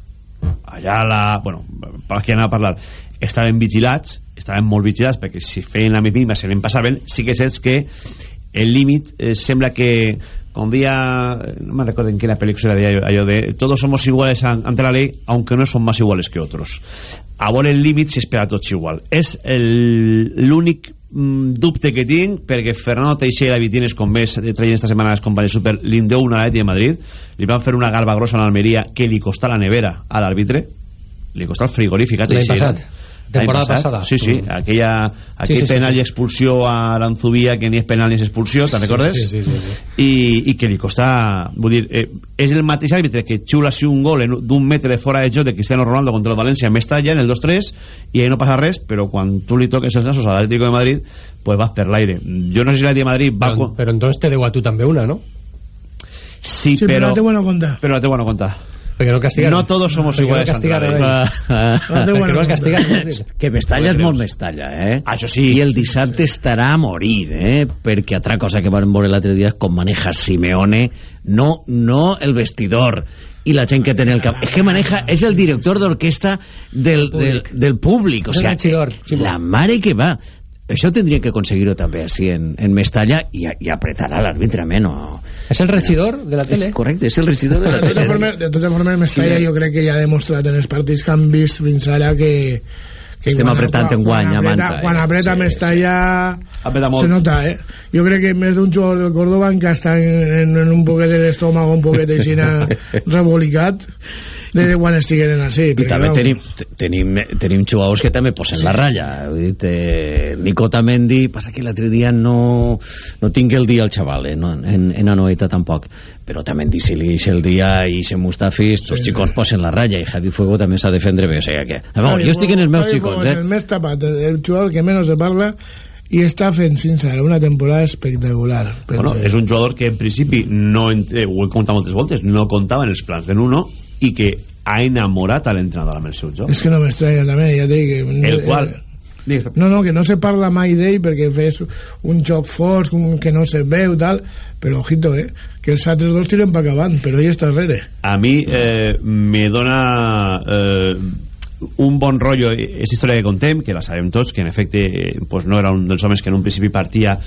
allà la... Bueno, per aquí anava a parlar estaven vigilats estaven molt vigilats perquè si feien la mínima se n'en passaven sí que és cert que el límit eh, sembla que com dia, no me recuerdo en quina pel·lícula deia allò de todos somos iguales an- ante la ley aunque no son más iguales que otros a veure el límit si es per a tots igual. És el- l'únic mm, dubte que tinc perquè Fernando Teixeira Vitines com més traient esta setmana les companyies super li deu una a de Madrid li van fer una garba grossa a l'Almeria que li costà la nevera a l'àrbitre. Li costà el frigorífic a L'any Teixeira. Temporada L'any passada. sí, sí, Mm. aquella, aquell sí, sí, penal sí. i expulsió a l'Anzubia que ni és penal ni és expulsió, te'n recordes? Sí, sí, sí, sí. I, i que li costa vull dir, eh, és el mateix àrbitre que xula si un gol en- d'un metre de fora de joc de Cristiano Ronaldo contra el València en Mestalla en el 2-3 i ahí no passa res però quan tu li toques els nassos a l'Atlético de Madrid pues vas per l'aire jo no sé si l'Atlético de Madrid va... Però, però entonces te deu a tu també una, no? sí, Sí, però, pero no te bueno contar. però la té bona compte Perquè no castigaron. no todos somos Perquè iguales no ells. No té Perquè buena no el compte. castigaron. que Mestalla és molt Mestalla, eh? Això sí. I el dissabte estarà a morir, eh? Perquè altra cosa que van veure l'altre dia és com maneja Simeone, no, no el vestidor i la gent que té en el camp. És que maneja, és el director d'orquestra del, del, del públic. O sea, la mare que va. Això tindria que aconseguir-ho també així en, en Mestalla i, i apretarà l'àrbitre, no? És el regidor de la tele. Correcte, és el regidor de la De tele. de totes formes Mestalla jo crec que ja ha demostrat en els partits que han vist fins ara que, que Estem quan- apretant quan- en guany, quan a Manta, eh? quan apreta Sí, Mestalla Apreta molt. se nota eh? jo crec que més d'un jugador del Córdoba que està en, en un poquet de l'estómago un poquet així rebolicat de quan estigueren així I també tenim, te- tenim, tenim jugadors que també posen la ratlla. Vull dir, te, Nico Tamendi, passa que l'altre dia no, no tinc el dia el xaval, eh? no, en, en Anoeta tampoc. Però Tamendi si li el dia i se Mustafi, estos sí, xicos posen la ratlla i Javi Fuego també s'ha de defendre bé. O sigui que, a veure, jo estic en els meus xicos, el eh? més tapat el jugador que menys se parla i està fent fins ara una temporada espectacular Bueno, és un jugador que en principi no, eh, ho he contat moltes voltes, no comptava en els plans de Nuno i que ha enamorat a l'entrenador amb el seu joc. és que no m'estranya també ja dic que El qual... Digues, No, no, que no se parla mai d'ell perquè fes un joc fort un- que no se veu, tal, però ojito, eh, que els altres dos tiren per acabant, però ell està darrere. A mi eh, me dona eh, un bon rotllo és història que contem, que la sabem tots que en efecte eh, pues no era un dels homes que en un principi partia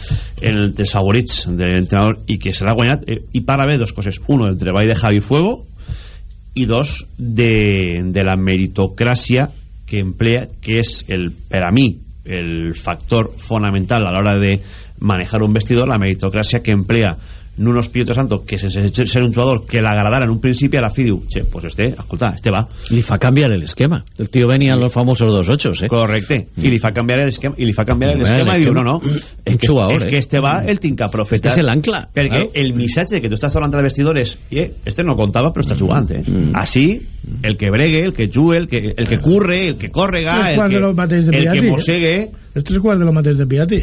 en el dels favorits de l'entrenador i que se l'ha guanyat eh, i parla bé dos coses, uno del treball de Javi Fuego i dos de, de la meritocràcia que emplea, que és el, per a mi el factor fonamental a l'hora de manejar un vestidor, la meritocràcia que emplea Nuno Espíritu Santo, que sense ser un jugador que l'agradara en un principi, a la fi diu, che, pues este, escolta, este va. Li fa canviar l'esquema. El tio venia en los famosos dos ochos, eh? Correcte. I li fa canviar l'esquema, i li fa canviar l'esquema i diu, no, no, el que, jugador, el eh? que este va, el tinc que aprofitar. Este és l'ancla, Perquè claro. el missatge que tu estàs donant al vestidor és, eh, este no contava però està jugant, eh. Mm. Així, el que bregue, el que jugue, el que, el que curre, el que córrega, Tres el que, el que eh? mossegue... Els tres quarts de lo mateix de Piatti.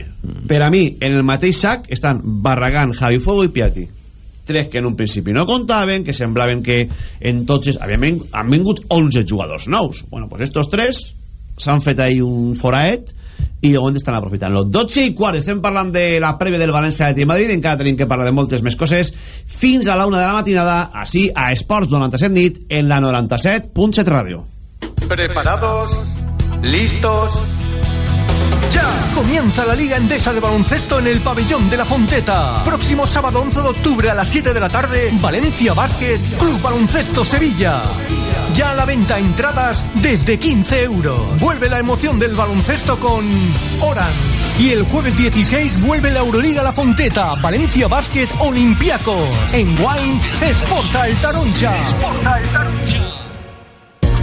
Per a mi, en el mateix sac estan Barragán, Javi Fuego i Piatti. Tres que en un principi no comptaven, que semblaven que en tots... Havien, han vingut 11 jugadors nous. Bueno, pues estos tres s'han fet ahí un foraet i de moment estan aprofitant los 12 i quart estem parlant de la prèvia del València de Madrid encara tenim que parlar de moltes més coses fins a la una de la matinada així a Esports 97 nit en la 97.7 ràdio ¿Preparados? ¿Listos? Ya comienza la Liga Endesa de Baloncesto en el Pabellón de la Fonteta. Próximo sábado 11 de octubre a las 7 de la tarde, Valencia Basket, Club Baloncesto Sevilla. Ya a la venta entradas desde 15 euros. Vuelve la emoción del baloncesto con Oran. Y el jueves 16 vuelve la Euroliga La Fonteta, Valencia Basket Olimpiacos. En Wine, Exporta el Taroncha. Exporta el Taroncha.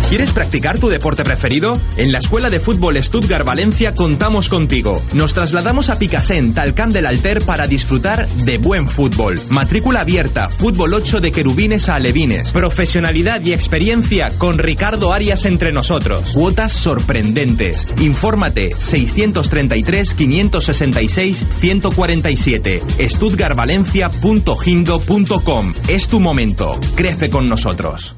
¿Quieres practicar tu deporte preferido? En la Escuela de Fútbol Stuttgart Valencia contamos contigo. Nos trasladamos a Picassent, al Camp del Alter, para disfrutar de buen fútbol. Matrícula abierta, fútbol 8 de querubines a alevines. Profesionalidad y experiencia con Ricardo Arias entre nosotros. Cuotas sorprendentes. Infórmate 633 566 147. stuttgartvalencia.gindo.com. Es tu momento. Crece con nosotros.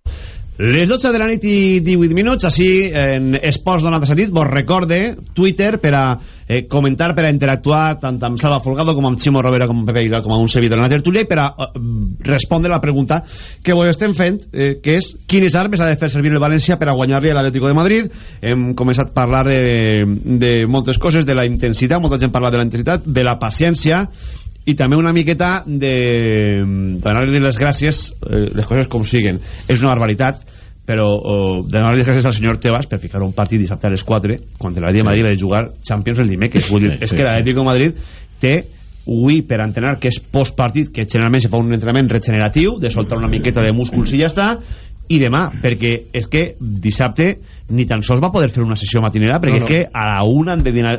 Les 12 de la nit i 18 minuts, així en Esports 97 vos recorde Twitter per a eh, comentar, per a interactuar tant amb Salva Folgado com amb Ximo Rovera, com amb Pepe Aguilar, com amb un servidor en la tertúlia i per a eh, respondre la pregunta que vos estem fent, eh, que és quines armes ha de fer servir el València per a guanyar-li a l'Atlético de Madrid. Hem començat a parlar de, de moltes coses, de la intensitat, molta gent parla de la intensitat, de la paciència i també una miqueta de donar-li les gràcies eh, les coses com siguen és una barbaritat però oh, donar les gràcies al senyor Tebas per ficar un partit dissabte a les 4 quan l'Atlètic de Madrid ha de jugar Champions el dimecres vull dir, Sí, és sí. que l'Atlètic de Madrid té avui per entrenar que és postpartit que generalment se fa un entrenament regeneratiu de soltar una miqueta de músculs i ja està i demà, perquè és que dissabte ni tan sols va poder fer una sessió matinera perquè No, no. és que a la una han de dinar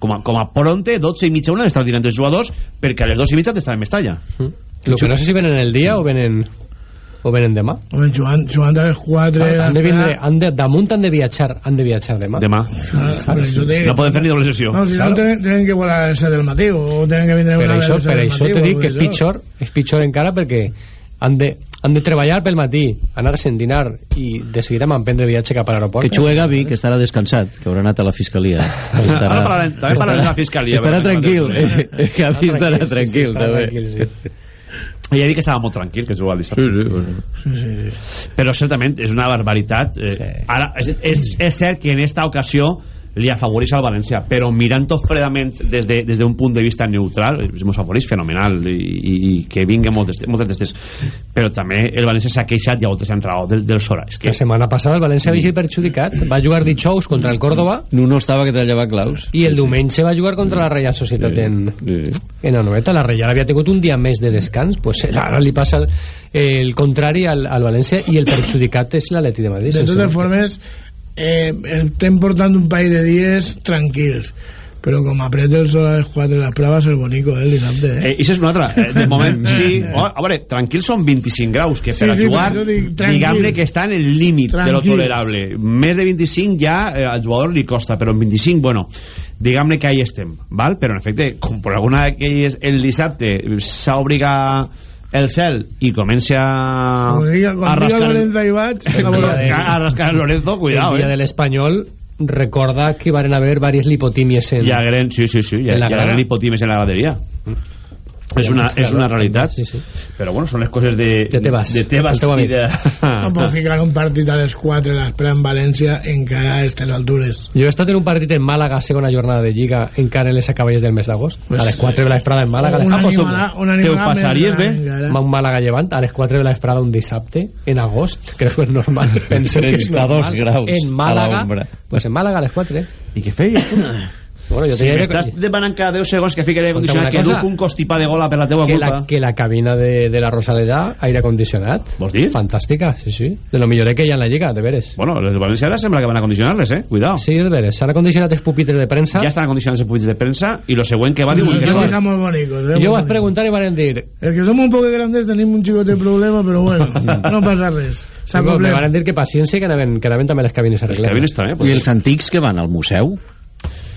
com a, com a pronte, 12 i mitja una d'estar dinant els jugadors perquè a les 2 i mitja t'estan en Mestalla Lo que no sé si venen el dia o venen o venen demà. Home, jugant, jugant a les 4... Han de vindre, han de, damunt han de viatjar, han de viatjar demà. Demà. Ah, això té- no poden fer ni doble sessió No, si no, Claro. tenen, tenen que volar a les 7 del matí o tenen que vindre Per una això, vegada a les per això matí, te dic que és pitjor, és pitjor encara perquè han de, han de treballar pel matí, anar-se'n dinar i de seguida m'emprendre viatge cap a l'aeroport. Que xugue Gavi, que estarà descansat, que haurà anat a la fiscalia. Estarà, Ara parlarem- també parlarem de la fiscalia, Estarà tranquil. Gavi estarà sí, sí, tranquil, estarà també. Sí. ja dic que estava molt tranquil que jugava el dissabte Sí, sí. Sí, sí, sí. però certament és una barbaritat eh, ara, és, és, és cert que en esta ocasió li afavoreix al València però mirant-ho fredament des d'un de, des d'un punt de vista neutral eh, ens afavoreix fenomenal i, i, i que vinguen moltes, moltes d'estes però també el València s'ha queixat i a voltes s'ha raó del, del Sora és que La setmana passada el València va ser perjudicat. Va jugar dijous contra el Córdoba Nuno estava que tallava claus. i el diumenge va jugar contra la Reial Societat en, en Anoeta. La Reial havia tingut un dia més de descans. Pues ara li passa el, el contrari al, al València i el perjudicat és l'Atleti de Madrid. De totes formes, eh, estem portant un parell de dies tranquils, però com apreta el sol a les 4 de la prova va ser bonico, eh, el dissabte. Eh? Eh, i això és una altra. Eh, de moment, sí. A a veure, tranquil són 25 graus, que per Sí, a jugar, diguem-ne que està en el límit de lo tolerable. Més de 25 ja eh, al jugador li costa, però en 25, bueno, diguem-ne que ahí estem, val? Però en efecte, com per alguna d'aquelles el dissabte s'obliga el cel i comença a, rascar, Lorenzo i vaig, a rascar, el Lorenzo, cuidado, el dia eh? de l'Espanyol recorda que van haver varias lipotimias en, hagueren, sí, sí, sí, hi ha, En la hi hagueren grada. hipotimes en la graderia. És una, és una realitat sí, sí. però bueno, són les coses de, De Tebas. de Tebas i de... No pot ficar un partit a les 4 a l'espera en València encara a aquestes altures. Jo he estat en un partit en Màlaga, segona jornada de Lliga, encara en les acaballes del mes d'agost. Pues, a les 4 de la vesprada en Màlaga. un Ah, pues, animalà- un animalà Te ho passaries bé? Un Màlaga llevant a les 4 de la vesprada un dissabte, en agost. Creo que és normal. Penso que és 32 normal. graus En Màlaga, pues en Màlaga a les 4. I què feies? Bueno, jo si tenia m'estàs demanant cada 10 segons que fique aire condicionat que duc un costipà de gola per la teua que culpa la, que la cabina de, de la Rosaleda, aire acondicionat. Vols dir? Fantàstica, sí, sí. De lo millor que hi ha en la Lliga, de veres. Bueno, les de València ara sembla que van a condicionar-les, eh? Cuidao. Sí, de veres. S'han acondicionat els pupitres de premsa. Ja estan acondicionats els pupitres de premsa i lo següent que va diuen que que no. muy bonitos, eh, jo vaig preguntar i van dir... El que somos un poco grandes tenemos un chicote problema, pero bueno, no pasa res. Sí, me van dir que paciència que anaven, que anaven també les cabines arreglades. I els antics que van al museu?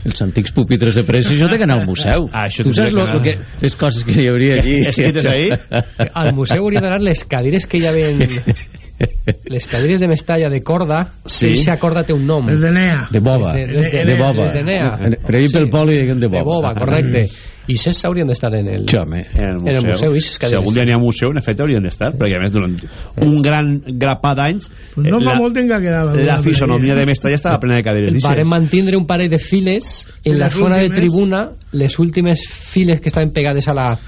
Els antics pupitres de premsa, això té que anar al museu. Ah, això tu saps lo, que lo que, les coses que hi hauria allí? Escrites ahí? Al museu haurien d'anar les cadires que hi havien... les cadires de Mestalla de corda, Sí. sí. eixa corda té un nom. Els de Nea. De boba. Les de, les de, de boba. Les de Nea. Ahir pel poli diguem de boba. De boba, correcte. I ses haurien d'estar en el... Sí, home. En el museu. En el museu, si algun dia n'hi ha museu, en efecte, haurien d'estar, perquè a més durant un gran grapat d'anys Pues no eh, fa la, molt en que quedava. la fisonomia de Mestalla estava plena de d'ixes. varen mantindre un parell de files Sí, en la les zona de tribuna, les últimes files que estaven pegades a la,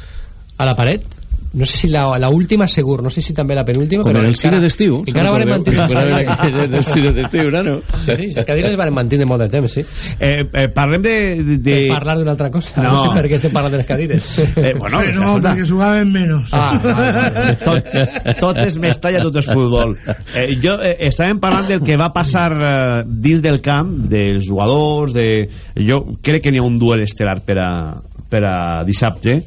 a la paret. No sé si la, la última segur, no sé si també la penúltima, Com però en el cine d'estiu. Encara varen mantenir En el cine d'estiu, no? no? Sí, sí, les cadires varen mantenir molt de temps, sí. Eh, eh, parlem de... de, de... Parlar d'una altra cosa. No. No. sé per què estem parlant de les cadires. Eh, bueno, Pero no, escolta, porque jugaban menos. Ah, vale, vale. tot, tot és Mestalla, tot és futbol. Eh, jo eh, estàvem parlant del que va passar eh, dins del camp, dels jugadors, de... Jo crec que n'hi ha un duel estel·lar per a, per a dissabte,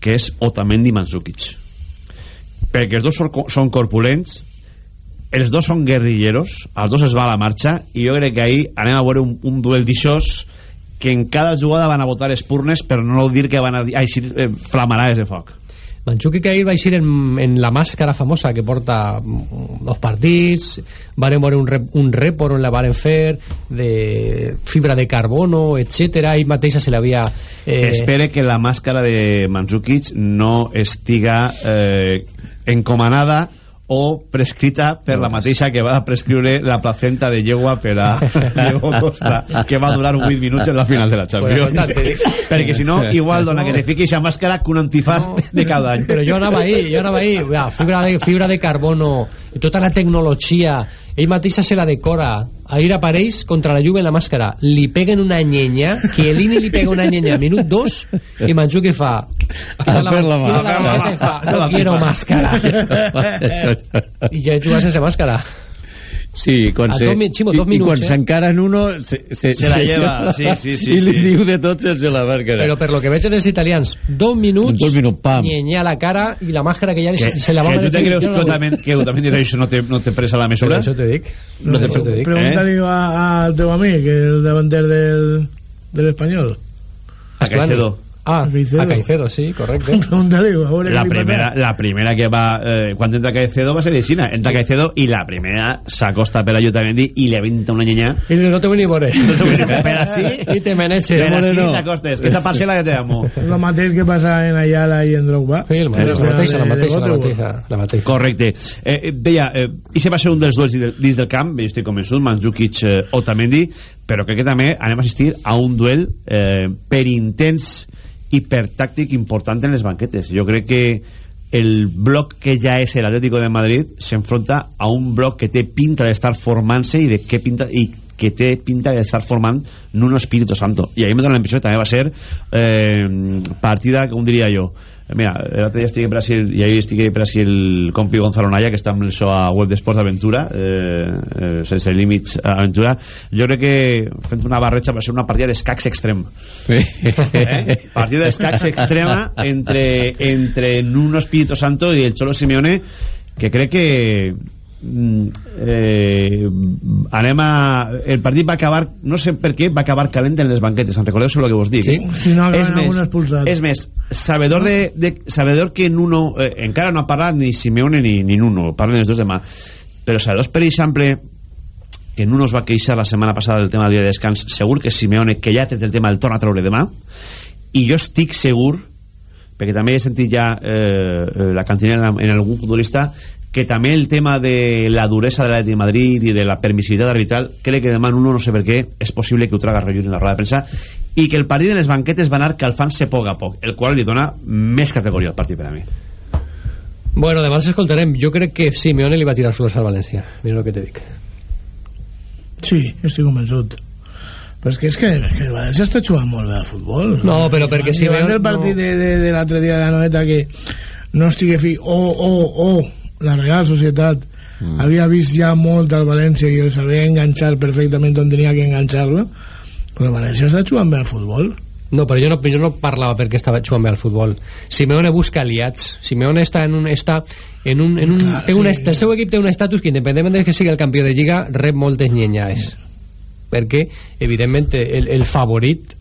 que és Otamendi Mandzukic. Perquè els dos són, co- són corpulents, els dos són guerrilleros, els dos es va a la marxa, i jo crec que ahir anem a veure un, un duel d'ixos que en cada jugada van a votar espurnes per no dir que van a eixir eh, flamarades de foc. Manchuki ahir va eixir en, en la màscara famosa que porta dos partits varen veure un, rep, un report on la varen fer de fibra de carbono, etcètera ell mateixa se l'havia Eh... Espere que la màscara de Mandzukic no estiga eh, encomanada o prescrita per la mateixa que va prescriure la placenta de llegua per a Diego Costa que va durar 8 minuts en la final de la Champions. Pues, perquè si no igual dona que te fiqui aquesta màscara que un antifaz de cada any. Però jo anava ahí, jo anava ahí. Fibra, de, fibra de carbono tota la tecnologia ell mateixa se la decora ahir apareix contra la Juve en la màscara. Li peguen una llenya Chiellini li pega una llenya minut dos i Manchuki fa? A fer la mà. tira la fa, no quiero màscara. i ja he jugat sense màscara Sí, quan A se, Ximo, dos i, i minuts, quan eh? s'encara en uno se, se, Se la lleva, sí, sí, sí, i li sí. diu de tots els de la marca però per lo que veig dels italians dos minuts, Dos minuts, pam. llenya a la cara i la màscara que ja que, se la va que tu te creus i que no que Otamendi això no té, no té presa la mesura? Però això te dic No te Això te dic. Pregúntale Eh? a- al teu amic, el davanter del, del español. A Caicedo. Ah, Caicedo. a Caicedo, sí, correcte. Pregúntale, a La primera, la primera que va eh, quan entra Caicedo va ser de Sina entra Caicedo i la primera s'acosta per a Otamendi i li aventa una llenya I diu, no te vull ni veure. No te vull ni veure, per així. I te meneche. per així Moreno. t'acostes que esta parcel·la que te amo el mateix que passa en Ayala i en Drogba. Sí, el mateix, la mateixa, la mateixa, la mateixa, la mateixa. Correcte. Eh, eh, deia, eh, i se va ser un dels duels dins del- camp, jo estic convençut, Mandzukic eh, Otamendi, però crec que també anem a assistir a un duel eh, per intens i per tàctic important en les banquetes. Jo crec que el bloc que ja és el Atlético de Madrid s'enfronta a un bloc que té pinta d'estar formant-se i de què pinta i que té pinta d'estar formant Nuno Espíritu Santo. I a mi me dóna la impressió que també va ser eh, partida, com diria jo. Mira, l'altre dia estic a Brasil i ahir estic a Brasil compi Gonzalo Naya que està amb el a web d'Esports d'Aventura eh, eh, sense límits Aventura. Jo crec que fent una barreja va ser una partida d'escacs extrem. Eh? partida d'escacs extrema entre, entre Nuno Espíritu Santo i el Cholo Simeone que crec que eh, anem a el partit va acabar no sé per què va acabar calent en les banquetes en recordeu sobre el que vos dic Sí. Si no és, més, és més sabedor, de, de, sabedor que Nuno eh, encara no ha parlat ni Simeone ni, ni Nuno parlen els dos demà però sabedors per exemple que Nuno es va queixar la setmana passada del tema del dia de descans segur que Simeone que ja té el tema el torna a treure demà i jo estic segur perquè també he sentit ja eh, eh, la cantina en, en algun futbolista que també el tema de la duresa de l'Atlètic de Madrid i de la permissivitat arbitral crec que demà uno no sé per què és possible que ho traga en la roda de premsa i que el partit en les banquetes va anar calfant-se poc a poc el qual li dona més categoria al partit per a mi Bueno, demà els escoltarem. Jo crec que Simeone li va tirar flors al València. Mira el que te dic. Sí, estic convençut. Però és que, és que, que el València està jugant molt bé al futbol. No, però perquè si Simeone... del partit no. de, de, de l'altre dia de la noeta que no estigui fi o, o, o la Real Societat mm. havia vist ja molt al València i el sabia enganxar perfectament on tenia que enganxar-lo però el València està jugant bé al futbol No, però jo no, jo no parlava perquè estava jugant bé al futbol. Simeone busca aliats. Simeone està en un... Està en un, en un, Clar, té un sí. el seu equip té un estatus que independentment de que sigui el campió de Lliga rep moltes nyenyes perquè evidentment el, el favorit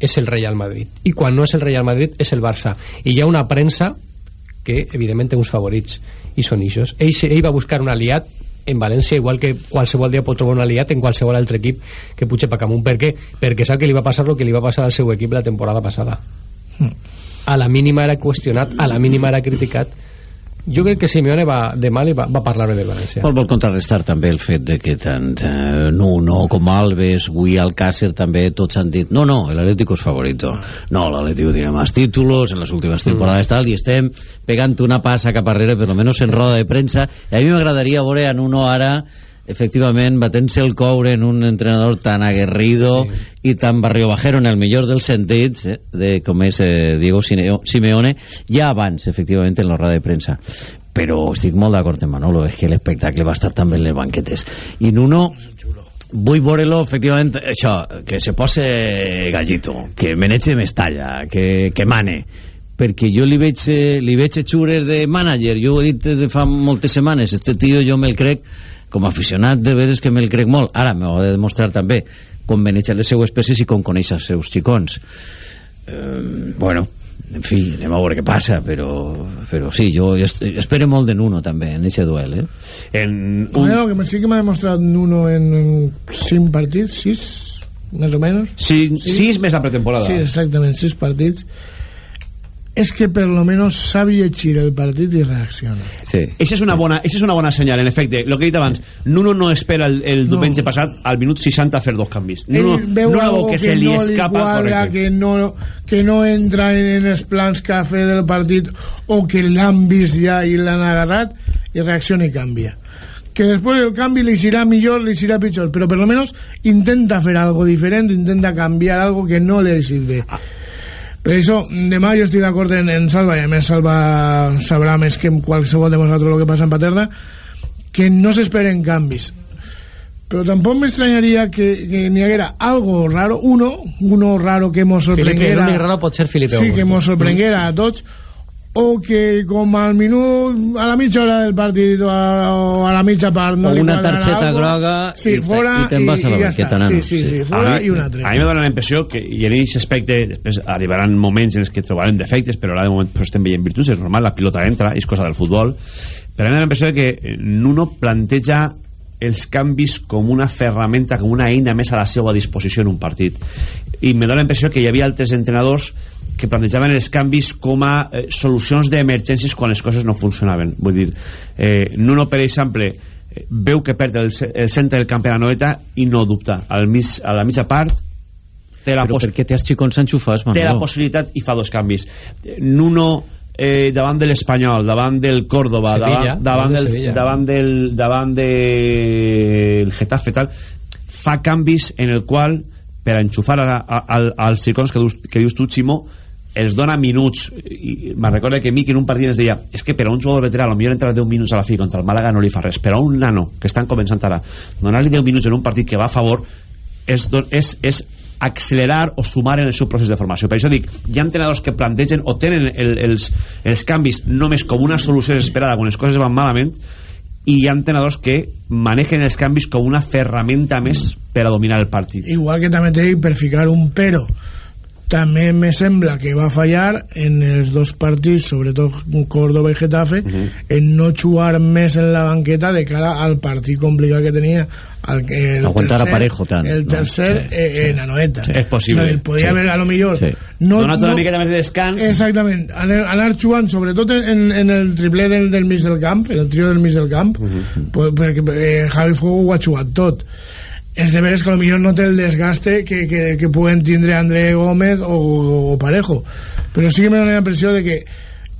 és el Real Madrid i quan no és el Real Madrid és el Barça i hi ha una premsa que evidentment té uns favorits i són ixos. Ell, ell va buscar un aliat en València igual que qualsevol dia pot trobar un aliat en qualsevol altre equip que puja per amunt. Per què? perquè sap que li va passar el que li va passar al seu equip la temporada passada. A la mínima era qüestionat a la mínima era criticat jo crec que Simeone va, demà li va, va parlar bé del València. Vol, vol contrarrestar també el fet de que tant eh, Nuno com Alves, Gui Alcácer també tots han dit, no, no, el Atlético es favorito. No, l'Atlético tiene más títulos en las últimas temporadas tal, i estem pegant una passa cap arrere, per lo menos en roda de premsa i a mi m'agradaria veure a Nuno ara efectivament batent-se el coure en un entrenador tan aguerrido sí. i tan barriobajero en el millor dels sentits eh, de, com és eh, Diego Simeone ja abans efectivament en la roda de premsa. Però estic molt d'acord amb Manolo és que l'espectacle va estar també en les banquetes. I Nuno vull veure-lo efectivament això, que se pose gallito que meneche Mestalla que, que mane. Perquè jo li veig, eh, li veig xures de manager jo ho he dit de fa moltes setmanes. Este tio jo me'l crec com a aficionat de veres que me'l crec molt ara m'ho ha de demostrar també com maneja les seues peces i com coneix els seus xicons eh, bueno en fi, anem a veure què passa però, però sí, jo es- espero molt de Nuno també en aquest duel eh? en un... Bueno, que sí que m'ha demostrat Nuno en, en cinc partits, sis, més o menys. Sí, sis més la pretemporada. Sí, exactament, sis partits. És que per lo menos sabe llegir el partit i reacciona. Sí. Esa és una bona, esa és una bona senyal, en efecte. Lo que he dit abans, Nuno no espera el, el No. diumenge passat al minut 60 a fer dos canvis. Nuno, Ell veu no algo que, que, se li no escapa, quadra, correcte. que no, que no entra en els plans que ha fet del partit o que l'han vist ja i l'han agarrat i reacciona i canvia que després el canvi li serà millor li serà pitjor, però per lo menos intenta fer algo diferent, intenta canviar algo que no li ha bé Ah. Per això, demà jo estic d'acord en, en Salva i a més Salva sabrà més que qualsevol de nosaltres el que passa en Paterna que no s'esperen canvis. Però tampoc m'extrañaria que, que n'hi haguera algo raro, uno, uno raro que mos Felipe, sorprenguera. l'únic raro pot ser Felipe sí, que Augusto. mos sorprenguera a tots o que com al minut a la mitja hora del partit o a, o a la mitja part no O una targeta algo, groga sí, i fora i te'n vas a la ja banqueta, sí, sí, sí, Sí. fora a mi, i un altre A mi me dóna la impressió que, i en aquest aspecte, després arribaran moments en els que trobarem defectes, però ara de moment pues, estem veient virtuts, és normal, la pilota entra, és cosa del futbol, però a mi me dóna la impressió de que Nuno planteja els canvis com una ferramenta, com una eina més a la seva disposició en un partit. I me dóna la impressió que hi havia altres entrenadors que plantejaven els canvis com a eh, solucions d'emergències quan les coses no funcionaven. Vull dir, eh, Nuno, per exemple, eh, veu que perd el, el centre del camp a la noeta i no dubta. Al mig, a la mitja part té la, però xicons enxufats, té la possibilitat i fa dos canvis. Nuno eh, davant de l'Espanyol, davant del Córdoba, Sevilla, davant, davant, de del, Sevilla. davant del davant del Getafe tal, fa canvis en el qual per enxufar a, a, a, als xicons que, dius, que dius tu, Ximo els dona minuts. I me'n recorda que Miqui en un partit ens deia és que per a un jugador veterà potser entrar 10 minuts a la fi contra el Màlaga no li fa res. Però a un nano que estan començant ara donar-li 10 minuts en un partit que va a favor és, és, és accelerar o sumar en el seu procés de formació. Per això dic, hi ha entrenadors que plantegen o tenen el, els, els canvis només com una solució desesperada quan les coses van malament i hi ha entrenadors que manejen els canvis com una ferramenta més per a dominar el partit. Igual que també té per ficar un pero també me sembla que va fallar en els dos partits, sobretot Córdoba i Getafe, uh -huh. en no jugar més en la banqueta de cara al partit complicat que tenia el, el aguantar tercer, a Parejo tant el tercer no? sí. eh, en Anoeta sí, és possible o sigui, podria sí. haver a lo millor sí. no, donat una no, miqueta més de descans exactament, anar, anar jugant sobretot en, en el triple del, del mig del camp en el trio del mig del camp uh -huh. pues, perquè eh, Javi Fuego ho ha jugat tot és de veres que potser no té el desgaste que, que, que puguen tindre André Gómez o, o Parejo però sí que me dona la impressió de que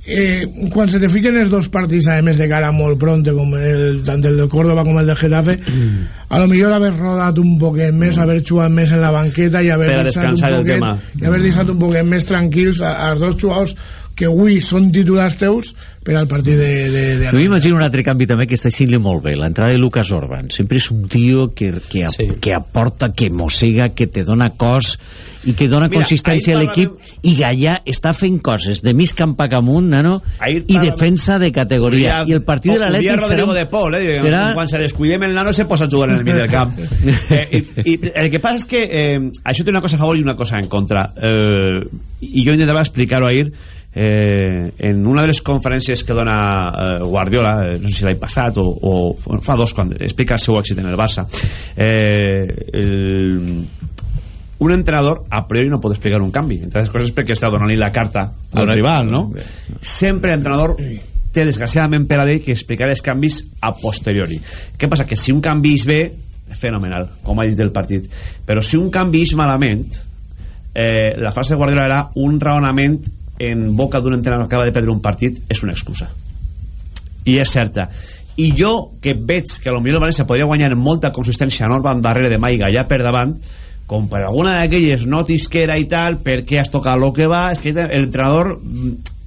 eh, quan se te fiquen els dos partits a més de cara molt pronto com el, tant el del Córdoba com el del Getafe mm. a lo millor haver rodat un poquet més mm. haver jugat més en la banqueta i haver deixat un poquet, i haver deixat un poquet més tranquils als dos jugadors que avui són titulars teus per al partit de... de, de jo m'imagino un altre canvi també que està sent molt bé l'entrada de Lucas Orban. Sempre és un tio que, que, sí. que aporta, que mossega que te dona cos i que dona Mira, consistència a l'equip i Gaia està fent coses de mig camp amunt nano, i defensa de categoria. I el partit de l'Atlètic serà... de Pol, eh? serà... quan se descuidem el nano se posa a jugar en el mig del camp. Eh, i, i, el que passa és que eh, això té una cosa a favor i una cosa en contra. Eh, i jo intentava explicar-ho ahir eh, en una de les conferències que dona eh, Guardiola, eh, no sé si l'any passat o, o fa dos, quan explica el seu èxit en el Barça eh, el, un entrenador a priori no pot explicar un canvi entre les coses perquè està donant-li la carta al rival no? sempre l'entrenador té desgraciadament per a dir que explicar els canvis a posteriori què passa? que si un canvi és bé fenomenal, com ha dit del partit però si un canvi és malament eh, la frase de Guardiola era un raonament en boca d'un entrenador que acaba de perdre un partit és una excusa. I és certa. I jo que veig que potser el València podria guanyar molta consistència a Norban darrere de Maiga ja per davant com per alguna d'aquelles que era i tal perquè has tocat el que va és que l'entrenador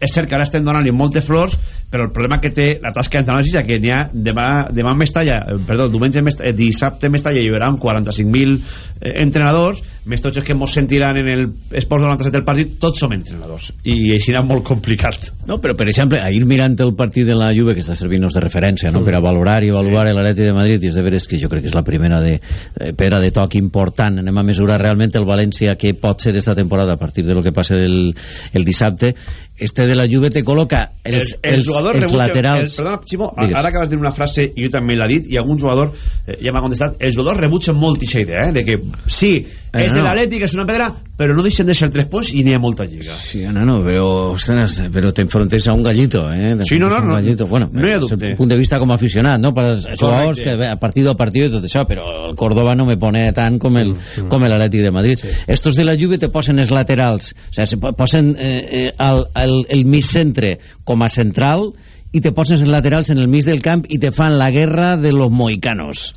és cert que ara estem donant-li moltes flors però el problema que té la tasca d'entrenador és que n'hi ha demà, demà més talla perdó, diumenge més, eh, dissabte més talla hi haurà 45.000 eh, entrenadors més tots els que ens sentiran en el Esports 97 del partit tots som entrenadors i així era molt complicat no, però per exemple, ahir mirant el partit de la Juve que està servint-nos de referència no? Mm. per a valorar i avaluar sí. l'Aleti de Madrid i és de veres que jo crec que és la primera de, eh, pedra de toc important anem a mesurar realment el València que pot ser esta temporada a partir de lo que passa el, el dissabte este de la Juve te coloca els, el, el els, jugador els rebutja, laterals el, perdona Ximo, Digues. ara acabes de dir una frase i jo també l'ha dit i algun jugador eh, ja m'ha contestat els jugadors rebutgen molt aquesta idea eh, de que sí, eh, és no. l'Atlètic és una pedra però no deixen de ser tres punts i n'hi ha molta lliga sí, no, no, però, ostres, però t'enfrontes a un gallito eh? sí, no, no, no, gallito. Bueno, no hi ha dubte punt de vista com a aficionat no? per als jugadors que a partit a partit i tot això però el Córdoba no me pone tant com el, mm, com l'Atlètic de Madrid sí. estos de la Juve te posen els laterals o sea, se posen eh, eh, el, el, el mig centre com a central i te poses en laterals en el mig del camp i te fan la guerra de los moicanos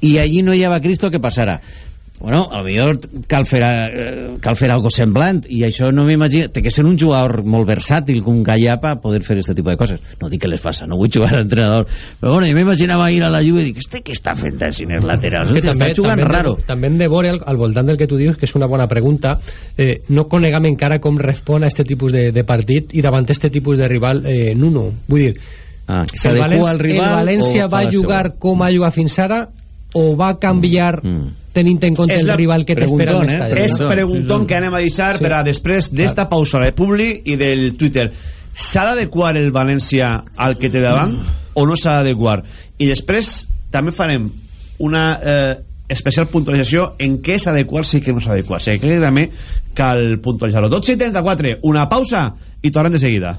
i allí no hi havia Cristo que passara bueno, a lo millor cal fer, eh, cal fer algo semblant i això no m'imagino, té que ser un jugador molt versàtil com Gallà per poder fer aquest tipus de coses. No dic que les faça, no vull jugar d'entrenador però bueno, jo m'imaginava ir a la Juve i dic, este què està fent així en els laterals? Que també, està jugant també raro. també hem de veure al, al voltant del que tu dius que és una bona pregunta. Eh, no conegam encara com respon a aquest tipus de, de partit i davant aquest tipus de rival eh, Nuno, vull dir ah, el, València, al rival el València va jugar com ha jugat fins ara o va canviar mm. mm tenint en compte el rival que t'espera eh? eh? és pregunton que anem a deixar sí. per a després d'esta pausa de Publi i del Twitter s'ha d'adequar el València al que té davant mm. o no s'ha d'adequar i després també farem una eh, especial puntualització en què s'ha d'adequar i què no s'ha d'adequar o que també cal puntualitzar-ho 12.34, una pausa i tornem de seguida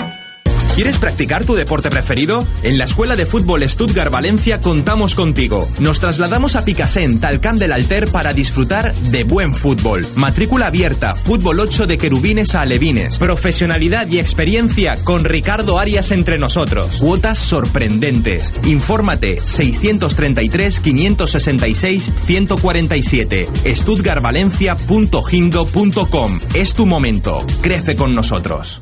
¿Quieres practicar tu deporte preferido? En la Escuela de Fútbol Stuttgart Valencia contamos contigo. Nos trasladamos a Picassent, al Camp del Alter, para disfrutar de buen fútbol. Matrícula abierta, fútbol 8 de querubines a alevines. Profesionalidad y experiencia con Ricardo Arias entre nosotros. Cuotas sorprendentes. Infórmate 633-566-147. stuttgartvalencia.hingo.com. Es tu momento. Crece con nosotros.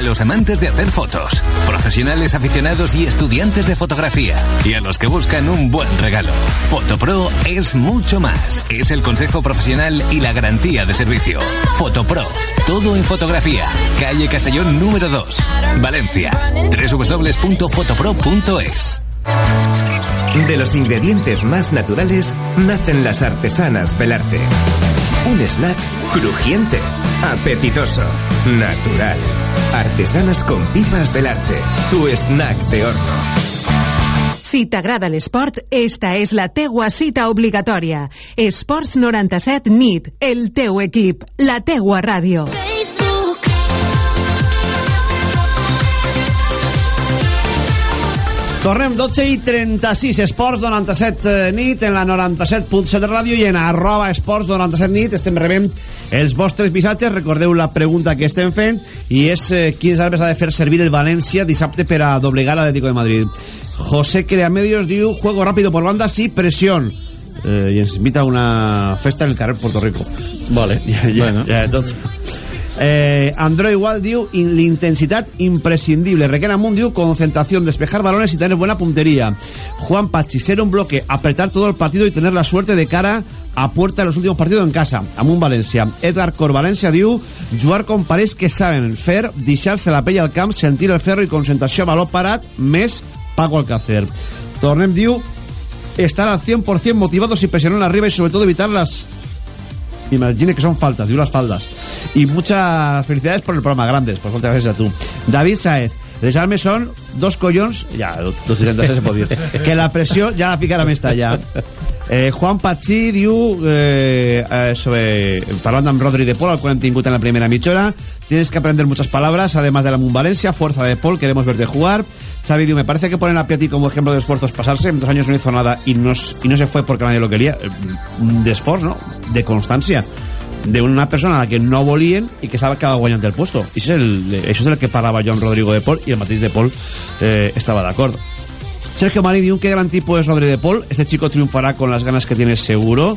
A los amantes de hacer fotos, profesionales aficionados y estudiantes de fotografía, y a los que buscan un buen regalo. Fotopro es mucho más. Es el consejo profesional y la garantía de servicio. Fotopro, todo en fotografía. Calle Castellón número 2, Valencia. www.fotopro.es. De los ingredientes más naturales nacen las artesanas Belarte. Un snack crujiente, apetitoso, natural. Artesanas con pipas Belarte. Tu snack de horno. Si t'agrada l'esport, esta és la teua cita obligatòria. Esports 97 NIT, el teu equip, la teua ràdio. Tornem 12 i 36, Esports 97 eh, nit, en la 97.7 ràdio i en arroba Esports 97 nit estem rebent els vostres missatges. Recordeu la pregunta que estem fent i és eh, quins arbres ha de fer servir el València dissabte per a doblegar l'Atlético de Madrid. José Creamedios diu, juego rápido por banda, sí, presión. Eh, i ens invita a una festa en el carrer Puerto Rico. Vale, ja, ja, bueno. ja, tot. Eh, André igual diu intensidad imprescindible. Requena Amunt diu concentración, despejar balones y tener buena puntería. Juan Pachi, ser un bloque, apretar todo el partido y tener la suerte de cara a puerta en los últimos partidos en casa. Amunt València. Edgar Cor València diu jugar com pareix que saben fer, deixar-se la pell al camp, sentir el ferro i concentració a valor parat, més Paco Alcácer. Tornem diu estar al 100% motivados y presionar arriba y sobre todo evitar las Imagine que son faltas, digo las faldas. Y muchas felicidades por el programa, grandes, por muchas gracias a tú. David Saez, les armes son dos collons, ja, 236 se pot dir, que la pressió ja la ficarà més talla. Eh, Juan Pachí diu, eh, eh, sobre, parlant amb Rodri de Pol, al qual hem tingut en la primera mitja hora, tienes que aprender muchas palabras, además de la Valencia, fuerza de Paul, queremos verte jugar. Xavi diu, me parece que ponen a Piatti como ejemplo de esfuerzos pasarse, en dos años no hizo nada y no, y no se fue porque nadie lo quería. Eh, De esforç, no? De constància de una persona a la que no volien i que estava acaba guanyant el puesto. I això és el, això és el que parlava jo amb Rodrigo de Pol i el mateix de Pol eh, estava d'acord. Sergio Mari diu que gran tipo es Rodri de Paul. Este chico triunfará con las ganas que tiene seguro.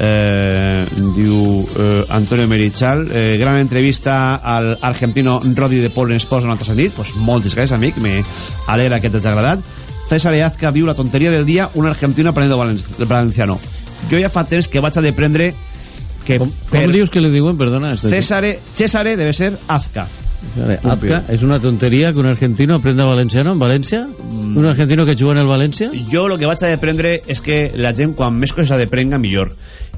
Eh, diu eh, Antonio Merichal eh, gran entrevista al argentino Rodri de Paul en Esports 90 nit pues moltes gràcies amic, me alegra que t'hagi agradat César Eazca diu la tonteria del dia un argentino valen valenciano jo ja fa temps que vaig a deprendre que Com, com dius que li diuen, perdona? Césare, Césare debe ser Azca Azca, es una tontería que un argentino aprenda valenciano en Valencia. Un argentino que juga en el Valencia. jo el que vaig a deprendre és que la gent quan més coses aprengui millor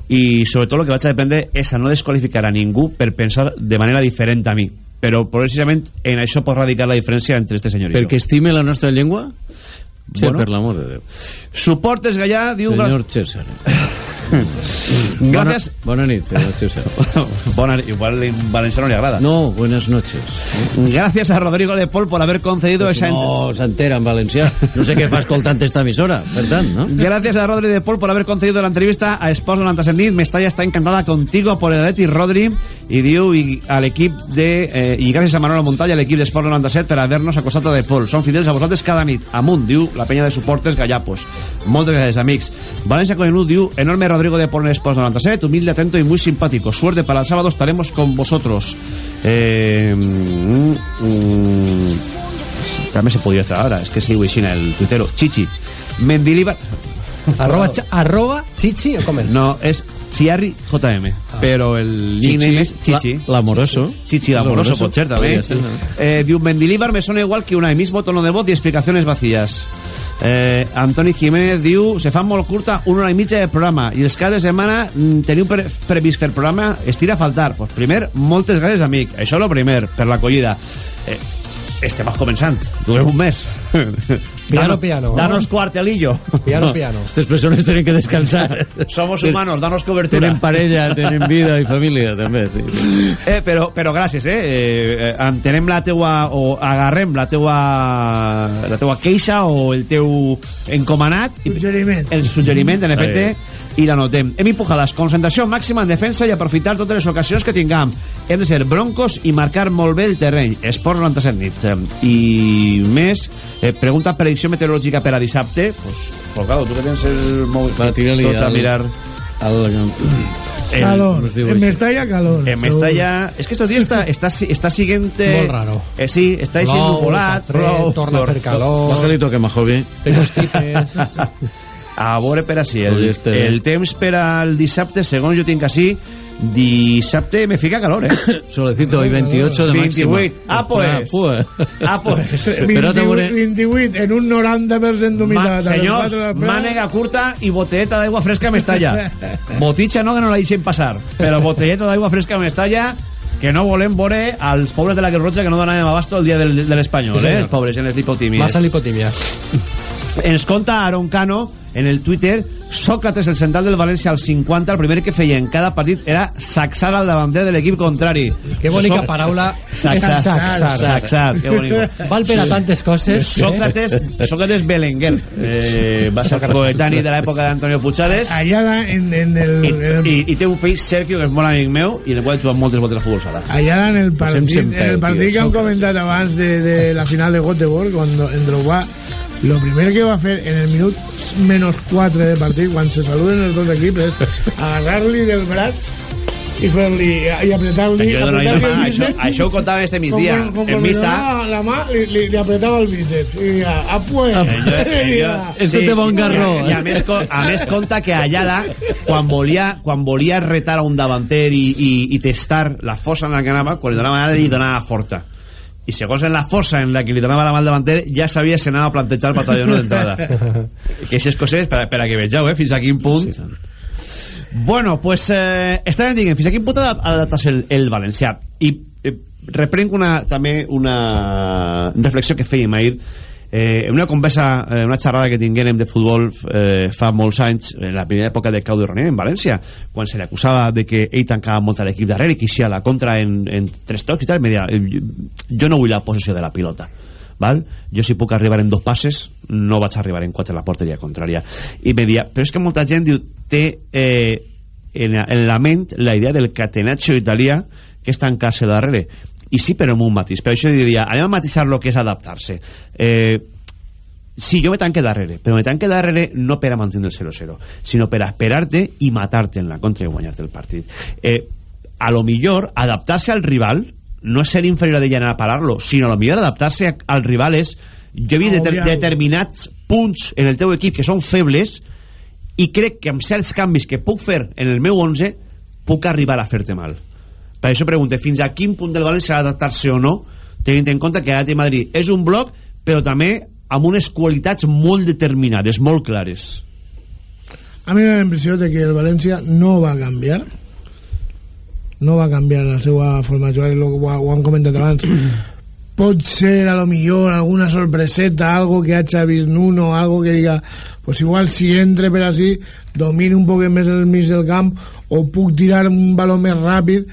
i sobretot el que vaig a deprendre és a no desqualificar a ningú per pensar de manera diferent a mi però precisament en això pot radicar la diferència entre este senyor i Perquè estime la nostra llengua? Sí, Bueno. per l'amor de Déu. jo Suportes Gallà diu Senyor César. Gràcies. Bona, bona nit, senyor igual en valenciano le agrada No, buenas noches. Gracias a Rodrigo de Paul por haber concedido Pues esa no s'entera en valencià. No sé què fa escoltant esta emissora, per tant, no? Gracias a Rodri de Paul por haber concedido la entrevista a Sports 97 nit. Mestalla está encantada contigo por el Atleti Rodri y diu y al equip de eh, y gracias a Manolo Montalla al equip de Sports 97 per haver-nos acostat a de Paul. Són fidels a vosaltres cada nit. Amunt, diu la penya de suportes Gallapos. Moltes gràcies, amics. Valencia Coenut diu enorme Rodrigo de Paul en Sports 97, humilde, atento y muy simpático. Suerte para el sábado, estaremos con vosotros. Eh, mm, mm, també se podria estar ara, és que sigo així el tuitero. Chichi. Mendilibar... Arroba, cha- arroba chichi o com és? No, és Chiarri JM. Però el nickname és Chichi. La- L'amoroso. Chichi, l'amoroso, ser, no? Eh, diu, Mendilibar me suena igual que una, mismo tono de voz y explicaciones vacías. Eh, Antoni Jiménez diu se fa molt curta una hora i mitja de programa i els cada de setmana mm, teniu pre previst fer programa? Estira a faltar. Pues primer, moltes gràcies amic. Això és el primer, per l'acollida. Eh, estem començant duem un mes Piano, danos, piano, ¿no? danos cuartelillo Piano, piano. Estas persones tenen que descansar. somos humanos, danos cobertura Tenen parella, tenen vida i família, també, sí. Eh, però, però gràcies, eh? eh? Entenem la teua... o agarrem la teua la teua queixa o el teu encomanat Suggeriment. el suggeriment, en efecte Eh. I la notem. Emi Pujadas, concentració màxima en defensa i aprofitar totes les ocasions que tinguem. Hem de ser broncos i marcar molt bé el terreny. Esports 97 nit. Eh, I més, eh, pregunta predicció meteorològica per a dissabte. Pues, Folgado, tu que tens el mòbil Va, tot a al- mirar... al- El- calor. nos diu En. Mestalla, calor. En Mestalla... Es que estos días está, está, está siguiente... Molt raro. Eh, sí, está fred, plou, torna a fer calor. Bajalito que Majovi. Té constipes. A veure per així, el, el temps per al dissabte, segons jo tinc així, dissabte me fica calor, eh? Solecito y 28 de máxima. 28. Ah, pues. pues. Ah, pues. Pero te 28, veuré- 28 en un 90% Ma, d'humitat. senyors, mànega curta i botelleta d'aigua fresca a Mestalla. Botitxa no, que no la deixen passar, però botelleta d'aigua fresca a Mestalla que no volem veure als pobres de la Creu Roja que no donaven abasto el dia del, de l'Espanyol, Sí, eh? Els pobres en les lipotímies. Massa lipotímia. Ens conta Aaron Cano en el Twitter Sócrates, el central del València al 50, el primer que feia en cada partit era saxar al davanter de l'equip contrari. Que bonica Soc- paraula. Saxar, Saxar. saxar, que bonico. Val per a tantes coses. Sócrates, Sócrates Belenguer eh, va ser coetani de l'època d'Antonio Puigades Allà en, en el... i, en el i, i té un fill, Sergio, que és molt amic meu i en el qual he jugat moltes voltes a futbol sala Allá en el partit, hem en el partit que han Sócrates. comentat abans de, de la final de Göteborg, cuando en Drogba, lo primero que va a hacer en el minut menos 4 de partit, quan se saluden els dos equips, és agarrar-li del braç i fer-li i apretar-li el això, bíceps. això ho contava este migdia Com, com, el mista la, la mà li, li, li apretava el bíceps i ja, ah, pues Esto te va un garró, I, i eh? a, més, co- a més compta que Ayala, quan volia, quan volia retar a un davanter i, i, i testar la força en la que anava, quan li donava anada, li donava forta. I segons en la força en la que li donava la mà al davanter, ja sabia si anava a plantejar el batalló d'entrada. que aquestes coses, per, a- per a que vegeu, eh, fins a quin punt... Bueno, pues eh, estàvem dient, fins a quin punt ha d'adaptar-se el, el valencià. I eh, reprenc una, també una reflexió que fèiem ahir eh, en una conversa, eh, una xerrada que tinguérem de futbol eh, fa molts anys, en la primera època de Claudio Ranieri en València, quan se li acusava de que ell tancava molt a l'equip darrere i que a la contra en, en tres tocs i tal, me deia, eh, jo no vull la possessió de la pilota val? jo si puc arribar en dos passes no vaig arribar en quatre a la porteria contrària i me dia, però és que molta gent diu, té eh, en, en la ment la idea del catenaccio italià que és tancar-se darrere i sí però amb un matís per això diria, anem a matisar lo que és adaptar-se eh, sí, jo me tanque darrere, però me tanque darrere no per a mantenir el 0-0, sinó per a esperar-te i matar-te en la contra i guanyar-te el partit. Eh, a lo millor, adaptar-se al rival no és ser inferior a ell anar a parar-lo, sinó a lo millor adaptar-se al rival és... Jo he vist deter determinats punts en el teu equip que són febles i crec que amb certs canvis que puc fer en el meu 11 puc arribar a fer-te mal. Per això pregunte, fins a quin punt del València ha d'adaptar-se o no, tenint en compte que l'Atlètic Madrid és un bloc, però també amb unes qualitats molt determinades, molt clares. A mi la impressió de que el València no va canviar no va canviar la seva forma de jugar lo, ho, ho han comentat abans pot ser a lo millor alguna sorpreseta algo que hagi vist Nuno algo que diga pues igual si entre per així domine un poc més el mig del camp o puc tirar un baló més ràpid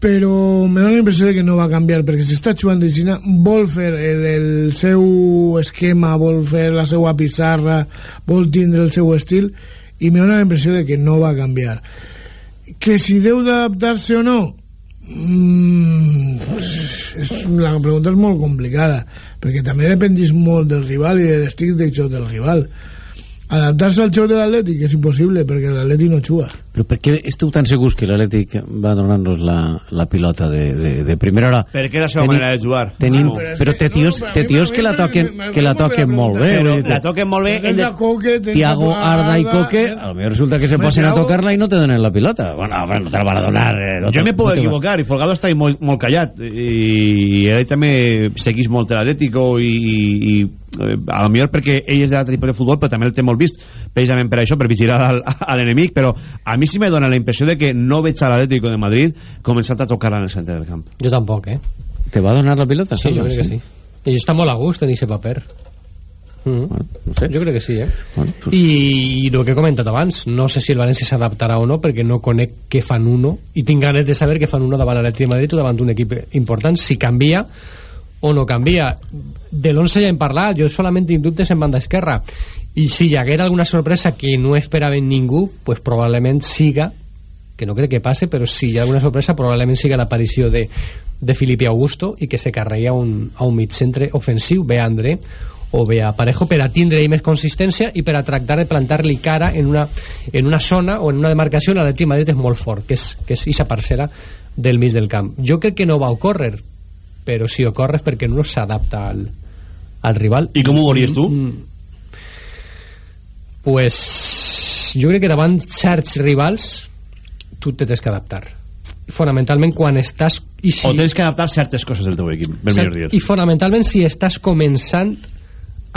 però me dóna la impressió que no va canviar perquè si està jugant de Xina vol fer el, el seu esquema vol fer la seva pissarra vol tindre el seu estil i me dóna la impressió de que no va canviar. Que si deu d'adaptar-se o no mm, és, la pregunta és molt complicada perquè també dependís molt del rival i de l'estil de joc del rival. Adaptar-se al joc de l'Atlètic és impossible perquè l'Atlètic no juga Però per què esteu tan segurs que l'Atlètic va donar-nos la, la pilota de, de, de primera hora? Perquè és la seva manera de jugar. Tenim, Ah, però té tios, no, té tios que la toquen, que la toquen molt bé. Però la toquen molt bé. El de- Tiago, Arda i Coque, a lo mejor resulta que se posen a tocar-la i no te donen la pilota. Bueno, bueno, no te la van a donar. Eh, no jo me puc no equivocar i Folgado està molt, molt callat i ell també seguís molt l'Atlético i, i, i eh, a lo millor perquè ell és de l'altre tipus de futbol però també el té molt vist precisament per això, per vigilar al, a l'enemic però a mi sí me dona la impressió de que no veig a l'Atlético de Madrid començant a tocar en el centre del camp Jo tampoc, eh? Te va donar la pilota? Sí, jo crec que sí. I està molt a gust en aquest paper. Mm. no sé. Jo crec que sí, eh? Bueno, pues, I el que he comentat abans, no sé si el València s'adaptarà o no, perquè no conec què fan uno, i tinc ganes de saber què fan uno davant l'Atlètic de Madrid o davant d'un equip important, si canvia o no canvia. De l'11 ja hem parlat, jo solament tinc dubtes en banda esquerra, i si hi haguera alguna sorpresa que no esperava ningú pues probablement siga que no crec que passe, però si hi ha alguna sorpresa probablement siga l'aparició de, de Filipe Augusto i que se carregui a un, a un mig centre ofensiu, bé a André o bé a Parejo per a tindre més consistència i per a tractar de plantar-li cara en una, en una zona o en una demarcació on l'Atleti Madrid és molt fort, que és, que és isa parcera del mig del camp. Jo crec que no va ocórrer, però si ocorre és perquè no s'adapta al, al rival. I com ho volies tu? Mm, pues jo crec que davant certs rivals tu te tens que adaptar fonamentalment quan estàs i si, O tens que adaptar certes coses del teu equip, ben millor dir. i fonamentalment si estàs començant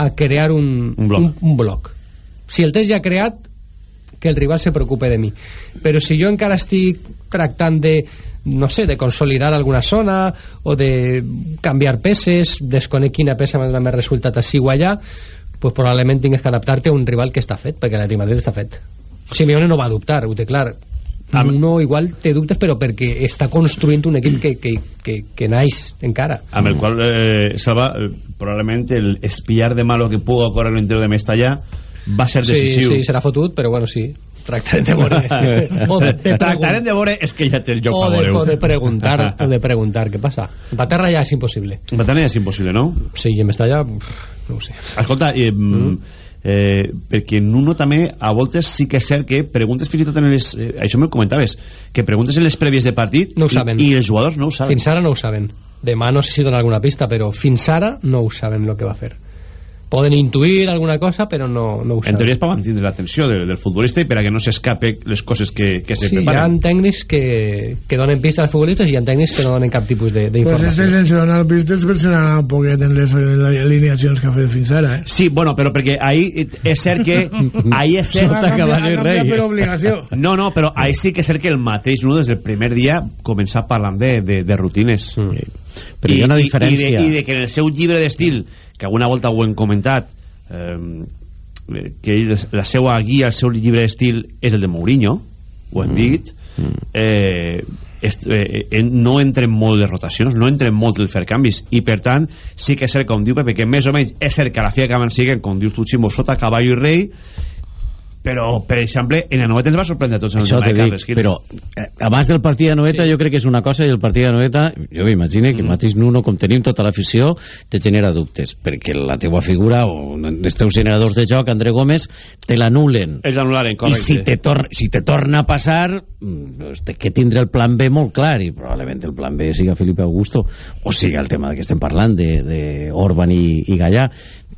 a crear un, Un bloc. un, un bloc si el tens ja creat que el rival se preocupe de mi però si jo encara estic tractant de no sé, de consolidar alguna zona o de canviar peces desconec quina peça m'ha donat més resultat així o allà pues probablement tingues que adaptar-te a un rival que està fet perquè l'Atlètic de Madrid està fet. Simeone no va dubtar, ho té clar. No, igual té dubtes però perquè està construint un equip que, que, que, que naix encara. Amb el qual, eh, Salva, eh, probablement el espiar de malo que puga ocórrer l'interior de Mestalla va ser sí, decisiu. sí, serà fotut, però bueno, sí. Tractarem de veure. De, Tractarem de veure és que ja té el joc o favoreu. o de preguntar o de preguntar què passa. Empatar ja és impossible. Empatar ja és impossible, no? sí, i en Mestalla no ho sé Escolta, eh, mm. eh, perquè Nuno també a voltes sí que és cert que preguntes fins i tot en les... Eh, això m'ho comentaves, que preguntes en les prèvies de partit No ho saben. i, i els jugadors no ho saben. fins ara no ho saben demà no sé si dona alguna pista però fins ara no ho saben el que va fer poden intuir alguna cosa però no, no ho En saben teoria és per mantenir l'atenció del, del futbolista i per a que no s'escape les coses que, que se Sí, hi ha preparen. tècnics que, que donen pista als futbolistes i hi ha tècnics que no donen cap tipus de- Pues d'informació. este sense donar pistes per ser anar un poquet en les, en alineacions que ha fet fins ara, eh? Sí, bueno, però perquè ahí és cert que... ahí és cert... Ha canviat- ha canviat per obligació. No, no, però ahí sí que és cert que el mateix Nuno des del primer dia començar parlant de, de, de rutines. Mm. Però hi ha una diferència. I de, I de que en el seu llibre d'estil, que alguna volta ho hem comentat, eh, que la seva guia, el seu llibre d'estil és el de Mourinho, ho hem dit, eh, est, eh, eh, no entren molt les rotacions, no entren molt el fer canvis, i per tant sí que és cert, com diu Pepe, que més o menys és cert que a la fi acaben siguen, com dius tu Ximo, sota caballo i rei, però, per exemple, en la noeta ens va sorprendre a tots en el tema te de Carles Gil. però eh, abans del partit de Noeta jo crec que és una cosa i el partit de Noeta jo m'imagino que el mateix Nuno com tenim tota l'afició te genera dubtes perquè la teua figura o els teus generadors de joc André Gómez te l'anulen. Ells anul·laren, i correcte si te, tor si te torna a passar mm, doncs té que tindre el plan B molt clar i probablement el plan B siga Felipe Augusto o siga el tema que estem parlant de, de Orban i, i Gallà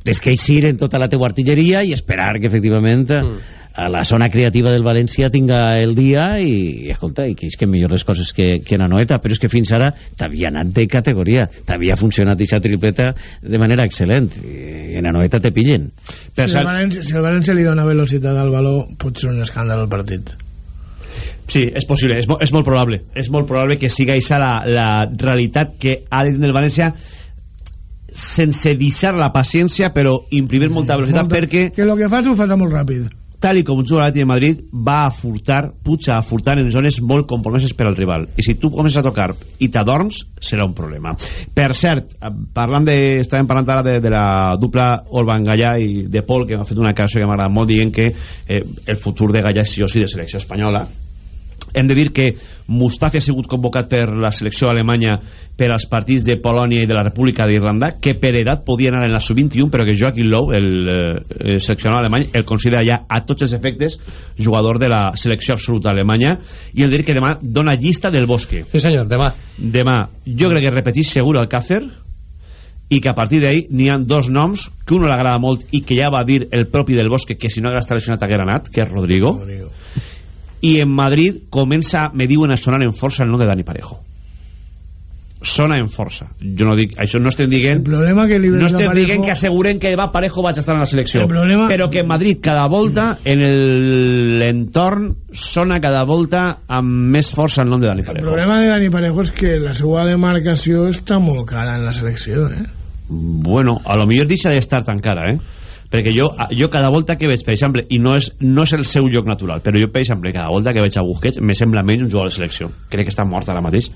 desqueixir en tota la teua artilleria i esperar que efectivament mm. a la zona creativa del València tinga el dia i, i escolta, i que és que millor les coses que, que en Anoeta, però és que fins ara t'havia anat de categoria, t'havia funcionat aquesta tripleta de manera excel·lent i en Anoeta te pillen Si el, València, si el València li dona velocitat al baló, pot ser un escàndol el partit. Sí, és possible, és, mo és molt probable. És molt probable que siga aquesta la, la realitat que ha tenir el València sense deixar la paciència, però imprimir molta velocitat Molta- perquè Que el que fas ho fas molt ràpid. tal i com juga l'Atleti de Madrid va a furtar, puja a furtar en zones molt compromeses per al rival. I si tu comences a tocar i t'adorms serà un problema. Per cert, parlant de estàvem parlant ara de, de la dupla Orban Gallà i de Pol que m'ha fet una cançó que m'agrada molt dient que eh, el futur de Gallà és sí o sí de selecció espanyola hem de dir que Mustafi ha sigut convocat per la selecció alemanya per als partits de Polònia i de la República d'Irlanda que per edat podia anar en la sub-21 però que Joaquim Low, el, eh, seleccionat alemany el considera ja a tots els efectes jugador de la selecció absoluta alemanya. I hem de dir que demà dona llista del Bosque. Sí senyor, demà. Demà. Jo crec que repetís segur Alcácer i que a partir d'ahí n'hi ha dos noms que uno l'agrada molt i que ja va dir el propi del Bosque que si no hagués estat lesionat haguera anat que és Rodrigo, Rodrigo. I en Madrid comença, me diuen a sonar en força el nom de Dani Parejo sona en força jo no dic, això no estem dient El problema que li no estem Parejo- dient que asseguren que va Parejo vaig estar en la selecció El problema- però que en Madrid cada volta en el- l'entorn sona cada volta amb més força el nom de Dani El Parejo problema de Dani Parejo és que la seva demarcació està molt cara en la selecció, eh? Bueno, a lo millor deixa d'estar tan cara, eh? Perquè jo, jo cada volta que veig, per exemple, i no és, no és el seu lloc natural, però jo, per exemple, cada volta que veig a Busquets, me sembla menys un jugador de selecció. Crec que està mort ara mateix,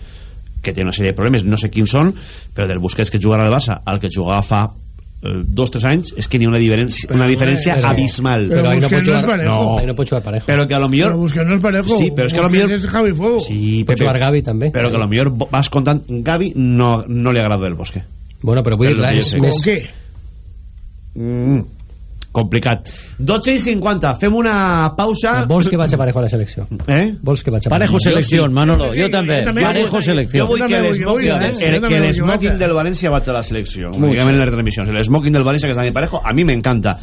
que té una sèrie de problemes, no sé quins són, però del Busquets que jugarà al Barça, al que jugava fa eh, dos tres anys és que n'hi ha una diferència, una diferència però- abismal. Però Però ahí no pot Busquets no és jugar- Parejo. no, ahí no pot jugar Parejo. Però que a lo millor Però Busquets no és Parejo. sí, però és que a lo Busquets millor és Javi Fuego. sí, Pot Pepe, jugar Gavi també. Però que a lo millor vas comptant Gavi no, no li agrada el Bosque. Bueno però vull dir És clar, és més mm, complicat. 12 i 50 fem una pausa. Vols que vaig a Parejo a la selecció? Eh? vols que vaig a Parejo selección, Manolo. Sí. Parejo selección. Jo també jo vull, l'esmoking eh? el, Jo que també l'esmoking a- del València vaig a la selecció. Únicament en les retransmissions el smoking del València que és Dani Parejo. A mi m'encanta.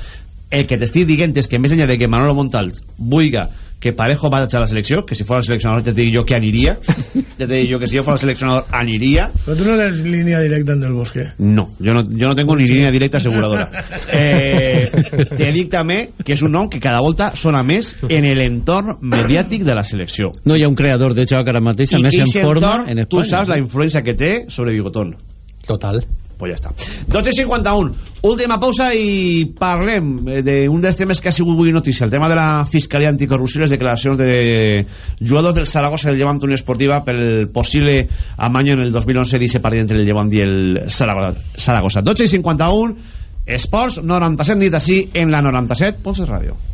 El que t'estic dient és que més enllà de que Manolo Montal vulga que Parejo vagi a la selecció que si el seleccionador ja te dic jo que aniria ja te dic jo que si jo fos el seleccionador aniria Pero tú no eres línea directa en Del Bosque. no, jo no, jo no tengo ni línia directa aseguradora. Eh, te dic també que és un nom que cada volta sona més en l'entorn mediàtic de la selecció. No hi ha un creador de joc ara mateix a més que en forma entorn, en tu Espanya. saps la influència que té sobre Bigotón total pues ja està 12.51, última pausa i parlem eh, d'un dels temes que ha sigut avui notícia, el tema de la Fiscalia Anticorrupció i les declaracions de jugadors del Saragossa del Llevant Unió Esportiva per el possible amaño en el 2011 d'ese partit entre el Llevant i el Saragossa. Saragossa. 12.51 Esports 97 nit així en la 97 Ponce Ràdio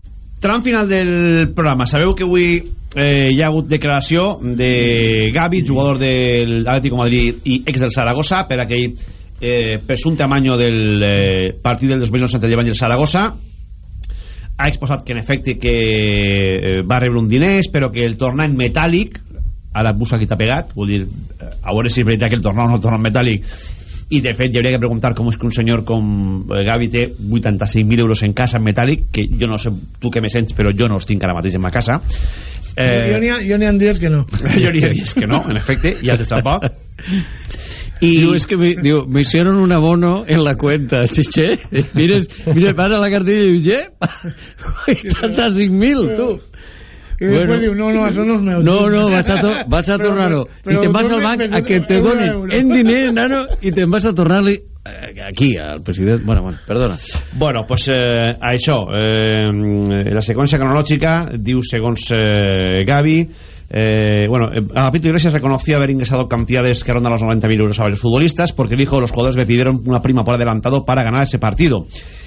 Tram final del programa. Sabeu que avui eh, hi ha hagut declaració de Gavi, jugador del Atlético Madrid i ex del Zaragoza, per aquell eh, presumpte amanyo del eh, partit del 2011 entre Llevant i el Zaragoza. Ha exposat que en efecte que eh, va rebre un diners, però que el tornar en metàl·lic, ara busca qui t'ha pegat, vull dir, eh, a veure si és veritat que el tornar o no el tornar en metàl·lic, i de fet hi hauria que preguntar com és que un senyor com eh, Gavi té 86.000 euros en casa en metàl·lic que jo no sé tu que me sents però jo no els tinc ara mateix en ma casa Eh... Jo n'hi ha, jo n'hi ha dies que no. jo n'hi ha dies que no, en efecte, i altres tampoc. Y... Digo, es que me, digo, me hicieron un abono en la cuenta, chiche. Mires, mire, pasa la cartilla y dice, tantas 5.000, tú. Bueno, diu, no, no, això no és meu. No, no, vas a, to vas a tornar-ho. I te'n vas al banc a que te donen en diner, nano, i te'n vas a tornar-li eh, aquí, al president... Bueno, bueno, perdona. Bueno, pues eh, això, eh, la seqüència cronològica diu, segons eh, Gavi, Eh, bueno, eh, Agapito Iglesias reconoció haber ingresado cantidades que rondan los 90.000 euros a varios futbolistas porque dijo los jugadores le pidieron una prima por adelantado para ganar ese partido.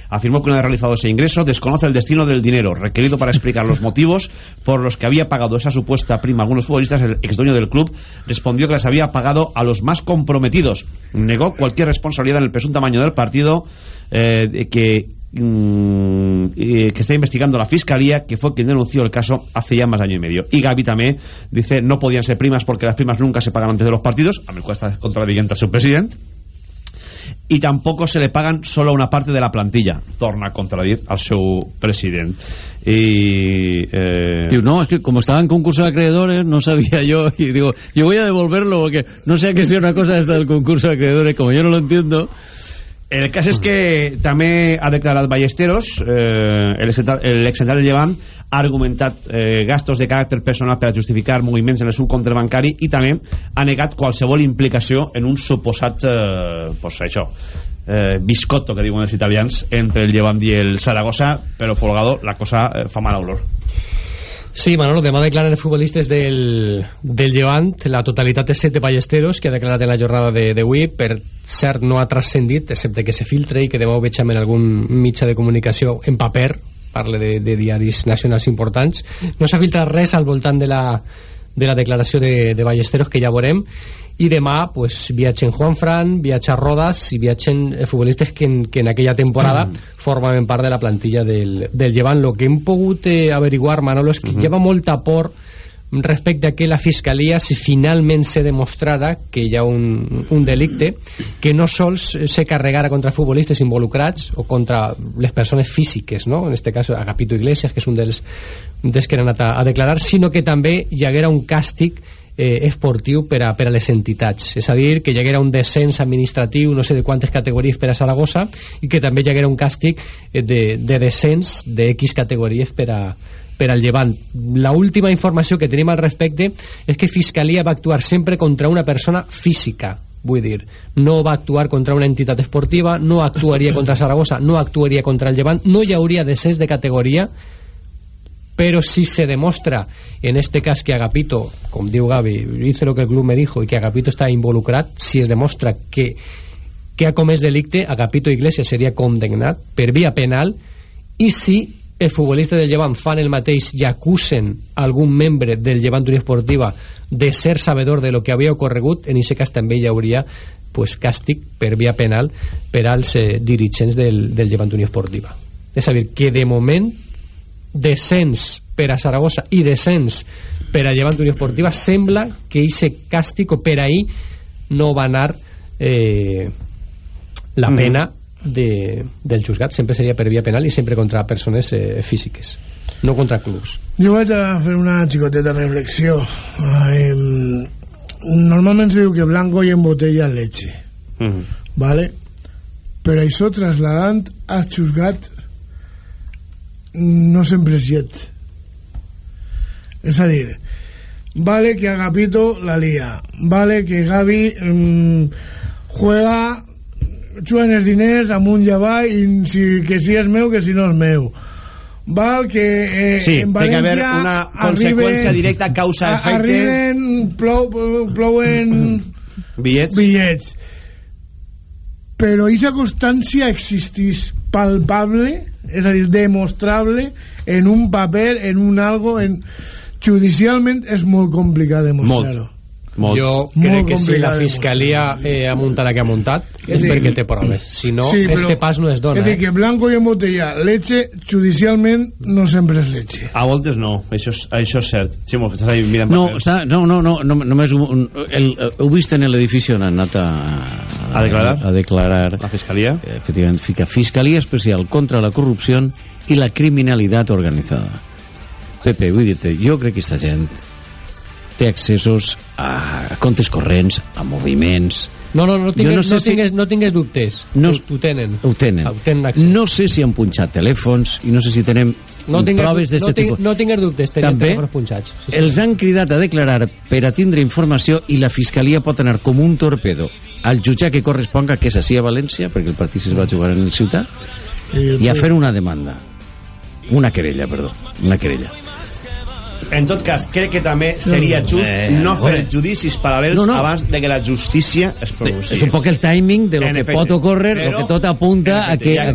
Afirmó que una vez realizado ese ingreso desconoce el destino del dinero requerido para explicar los motivos por los que había pagado esa supuesta prima a algunos futbolistas. El ex dueño del club respondió que las había pagado a los más comprometidos. Negó cualquier responsabilidad en el presunto tamaño del partido eh, que mm, que está investigando la fiscalía, que fue quien denunció el caso hace ya más de año y medio. Y Gaby también dice no podían ser primas porque las primas nunca se pagan antes de los partidos, a mí cuesta contradiciente a su presidente. Y tampoco se le pagan solo una parte de la plantilla. Torna a contradir al seu president. Y... Eh... No, es que como estaba en concurso de acreedores, no sabía yo. Y digo, yo voy a devolverlo porque no sé que sea una cosa esta del concurso de acreedores, como yo no lo entiendo. El cas és que també ha declarat Ballesteros, eh, l'excentral del Llevant, ha argumentat eh, gastos de caràcter personal per a justificar moviments en el seu compte bancari i també ha negat qualsevol implicació en un suposat, eh, pues això, eh, biscotto, que diuen els italians, entre el Llevant i el Saragossa, però Folgado la cosa eh, fa mala olor. Sí, Manolo, demà declaren els futbolistes del, del Llevant la totalitat de set ballesteros que ha declarat en la jornada d'avui. Per cert no ha transcendit excepte que se filtre i que demà ho veig en algun mitjà de comunicació en paper parle de, de diaris nacionals importants. No s'ha filtrat res al voltant de la, de la declaració de, de Ballesteros que ja veurem i demà pues, viatgen Juan Fran, viatja Rodas i viatgen eh, futbolistes que en, que en aquella temporada mm. formaven part de la plantilla del, del Llevant. Lo que hem pogut eh, averiguar, Manolo, és que mm -hmm. lleva molta por respecte a que la Fiscalia, si finalment se demostrara que hi ha un, un delicte, que no sols se carregara contra futbolistes involucrats o contra les persones físiques, no? en este cas Agapito Iglesias, que és un dels, dels que han anat a, a declarar, sinó que també hi haguera un càstig eh, esportiu per a, per a les entitats. És a dir, que hi haguera un descens administratiu, no sé de quantes categories per a Saragossa, i que també hi haguera un càstig eh, de, de descens de X categories per a, per al Llevant. La última informació que tenim al respecte és que Fiscalia va actuar sempre contra una persona física, vull dir, no va actuar contra una entitat esportiva, no actuaria contra Saragossa, no actuaria contra el Llevant, no hi hauria descens de categoria, pero si se demuestra en este cas que Agapito, com diu Gavi, hice lo que el club me dijo y que Agapito està involucrat, si es demostra que, que ha comès delicte, Agapito Iglesias seria condemnat per via penal i si el futbolista del Llevant fan el mateix i acusen algun membre del Llevant Unió Esportiva de ser sabedor de lo que havia ocorregut, en aquest cas també hi hauria pues, càstig per via penal per als eh, dirigents del, del Llevant Unió Esportiva. És a dir, que de moment descens per a Saragossa i descens per a Llevant Unió Esportiva sembla que aquest càstig per ahir no va anar eh, la mm. pena de, del juzgat sempre seria per via penal i sempre contra persones eh, físiques no contra clubs jo vaig a fer una xicoteta reflexió eh, normalment se diu que blanco i en botella leche mm. vale? però això trasladant al juzgat no sempre és llet. És a dir vale que Agapito la lía vale que Gavi mmm, juega juguen els diners amunt i avall i si, que si és meu que si no és meu. Val que eh, sí, en València que haver una conseqüència directa causa-efecte. arriben plou, plouen bitllets bitllets però aquesta constància existís palpable és a dir, demostrable en un paper, en un algo en... judicialment és molt complicat demostrar-ho molt. Jo Molt crec que si la Fiscalia eh, ha muntat la que ha muntat és dir, perquè té proves. Si no, Sí, este però- pas no es dona. és a dir, Eh? que blanco i en botella leche judicialment no sempre és leche a voltes no, això és, això és cert Ximo, que estàs ahí mirant No, està, no, no, no, no només un, un, el, heu vist en l'edifici on han anat a, A declarar? a declarar la fiscalia efectivament fica Fiscalia Especial contra la corrupció i la criminalitat organitzada Pepe, vull dir-te, jo crec que aquesta gent té accessos a comptes corrents, a moviments No, no, no tingues, Jo no, no sé si- tingues, no tingues dubtes. No- ho, ho tenen. ho tenen. Ho tenen accés. no sé si han punxat telèfons i no sé si tenem No tingues, proves no, d'aquest tinc, tipus no tingues dubtes, tenen També telèfons punxats. Sí, sí. els han cridat a declarar per a tindre informació i la fiscalia pot anar com un torpedo al jutjar que corresponga que és així a València perquè el partit es va jugar en el ciutat i a fer una demanda una querella, perdó una querella En tot cas, crec que també seria just Eh, no fer judicis paral·lels No, no. abans de que la justícia es pronunciï. és un poc el timing de lo En que efecte. pot ocórrer Però- lo que tot apunta a que, a que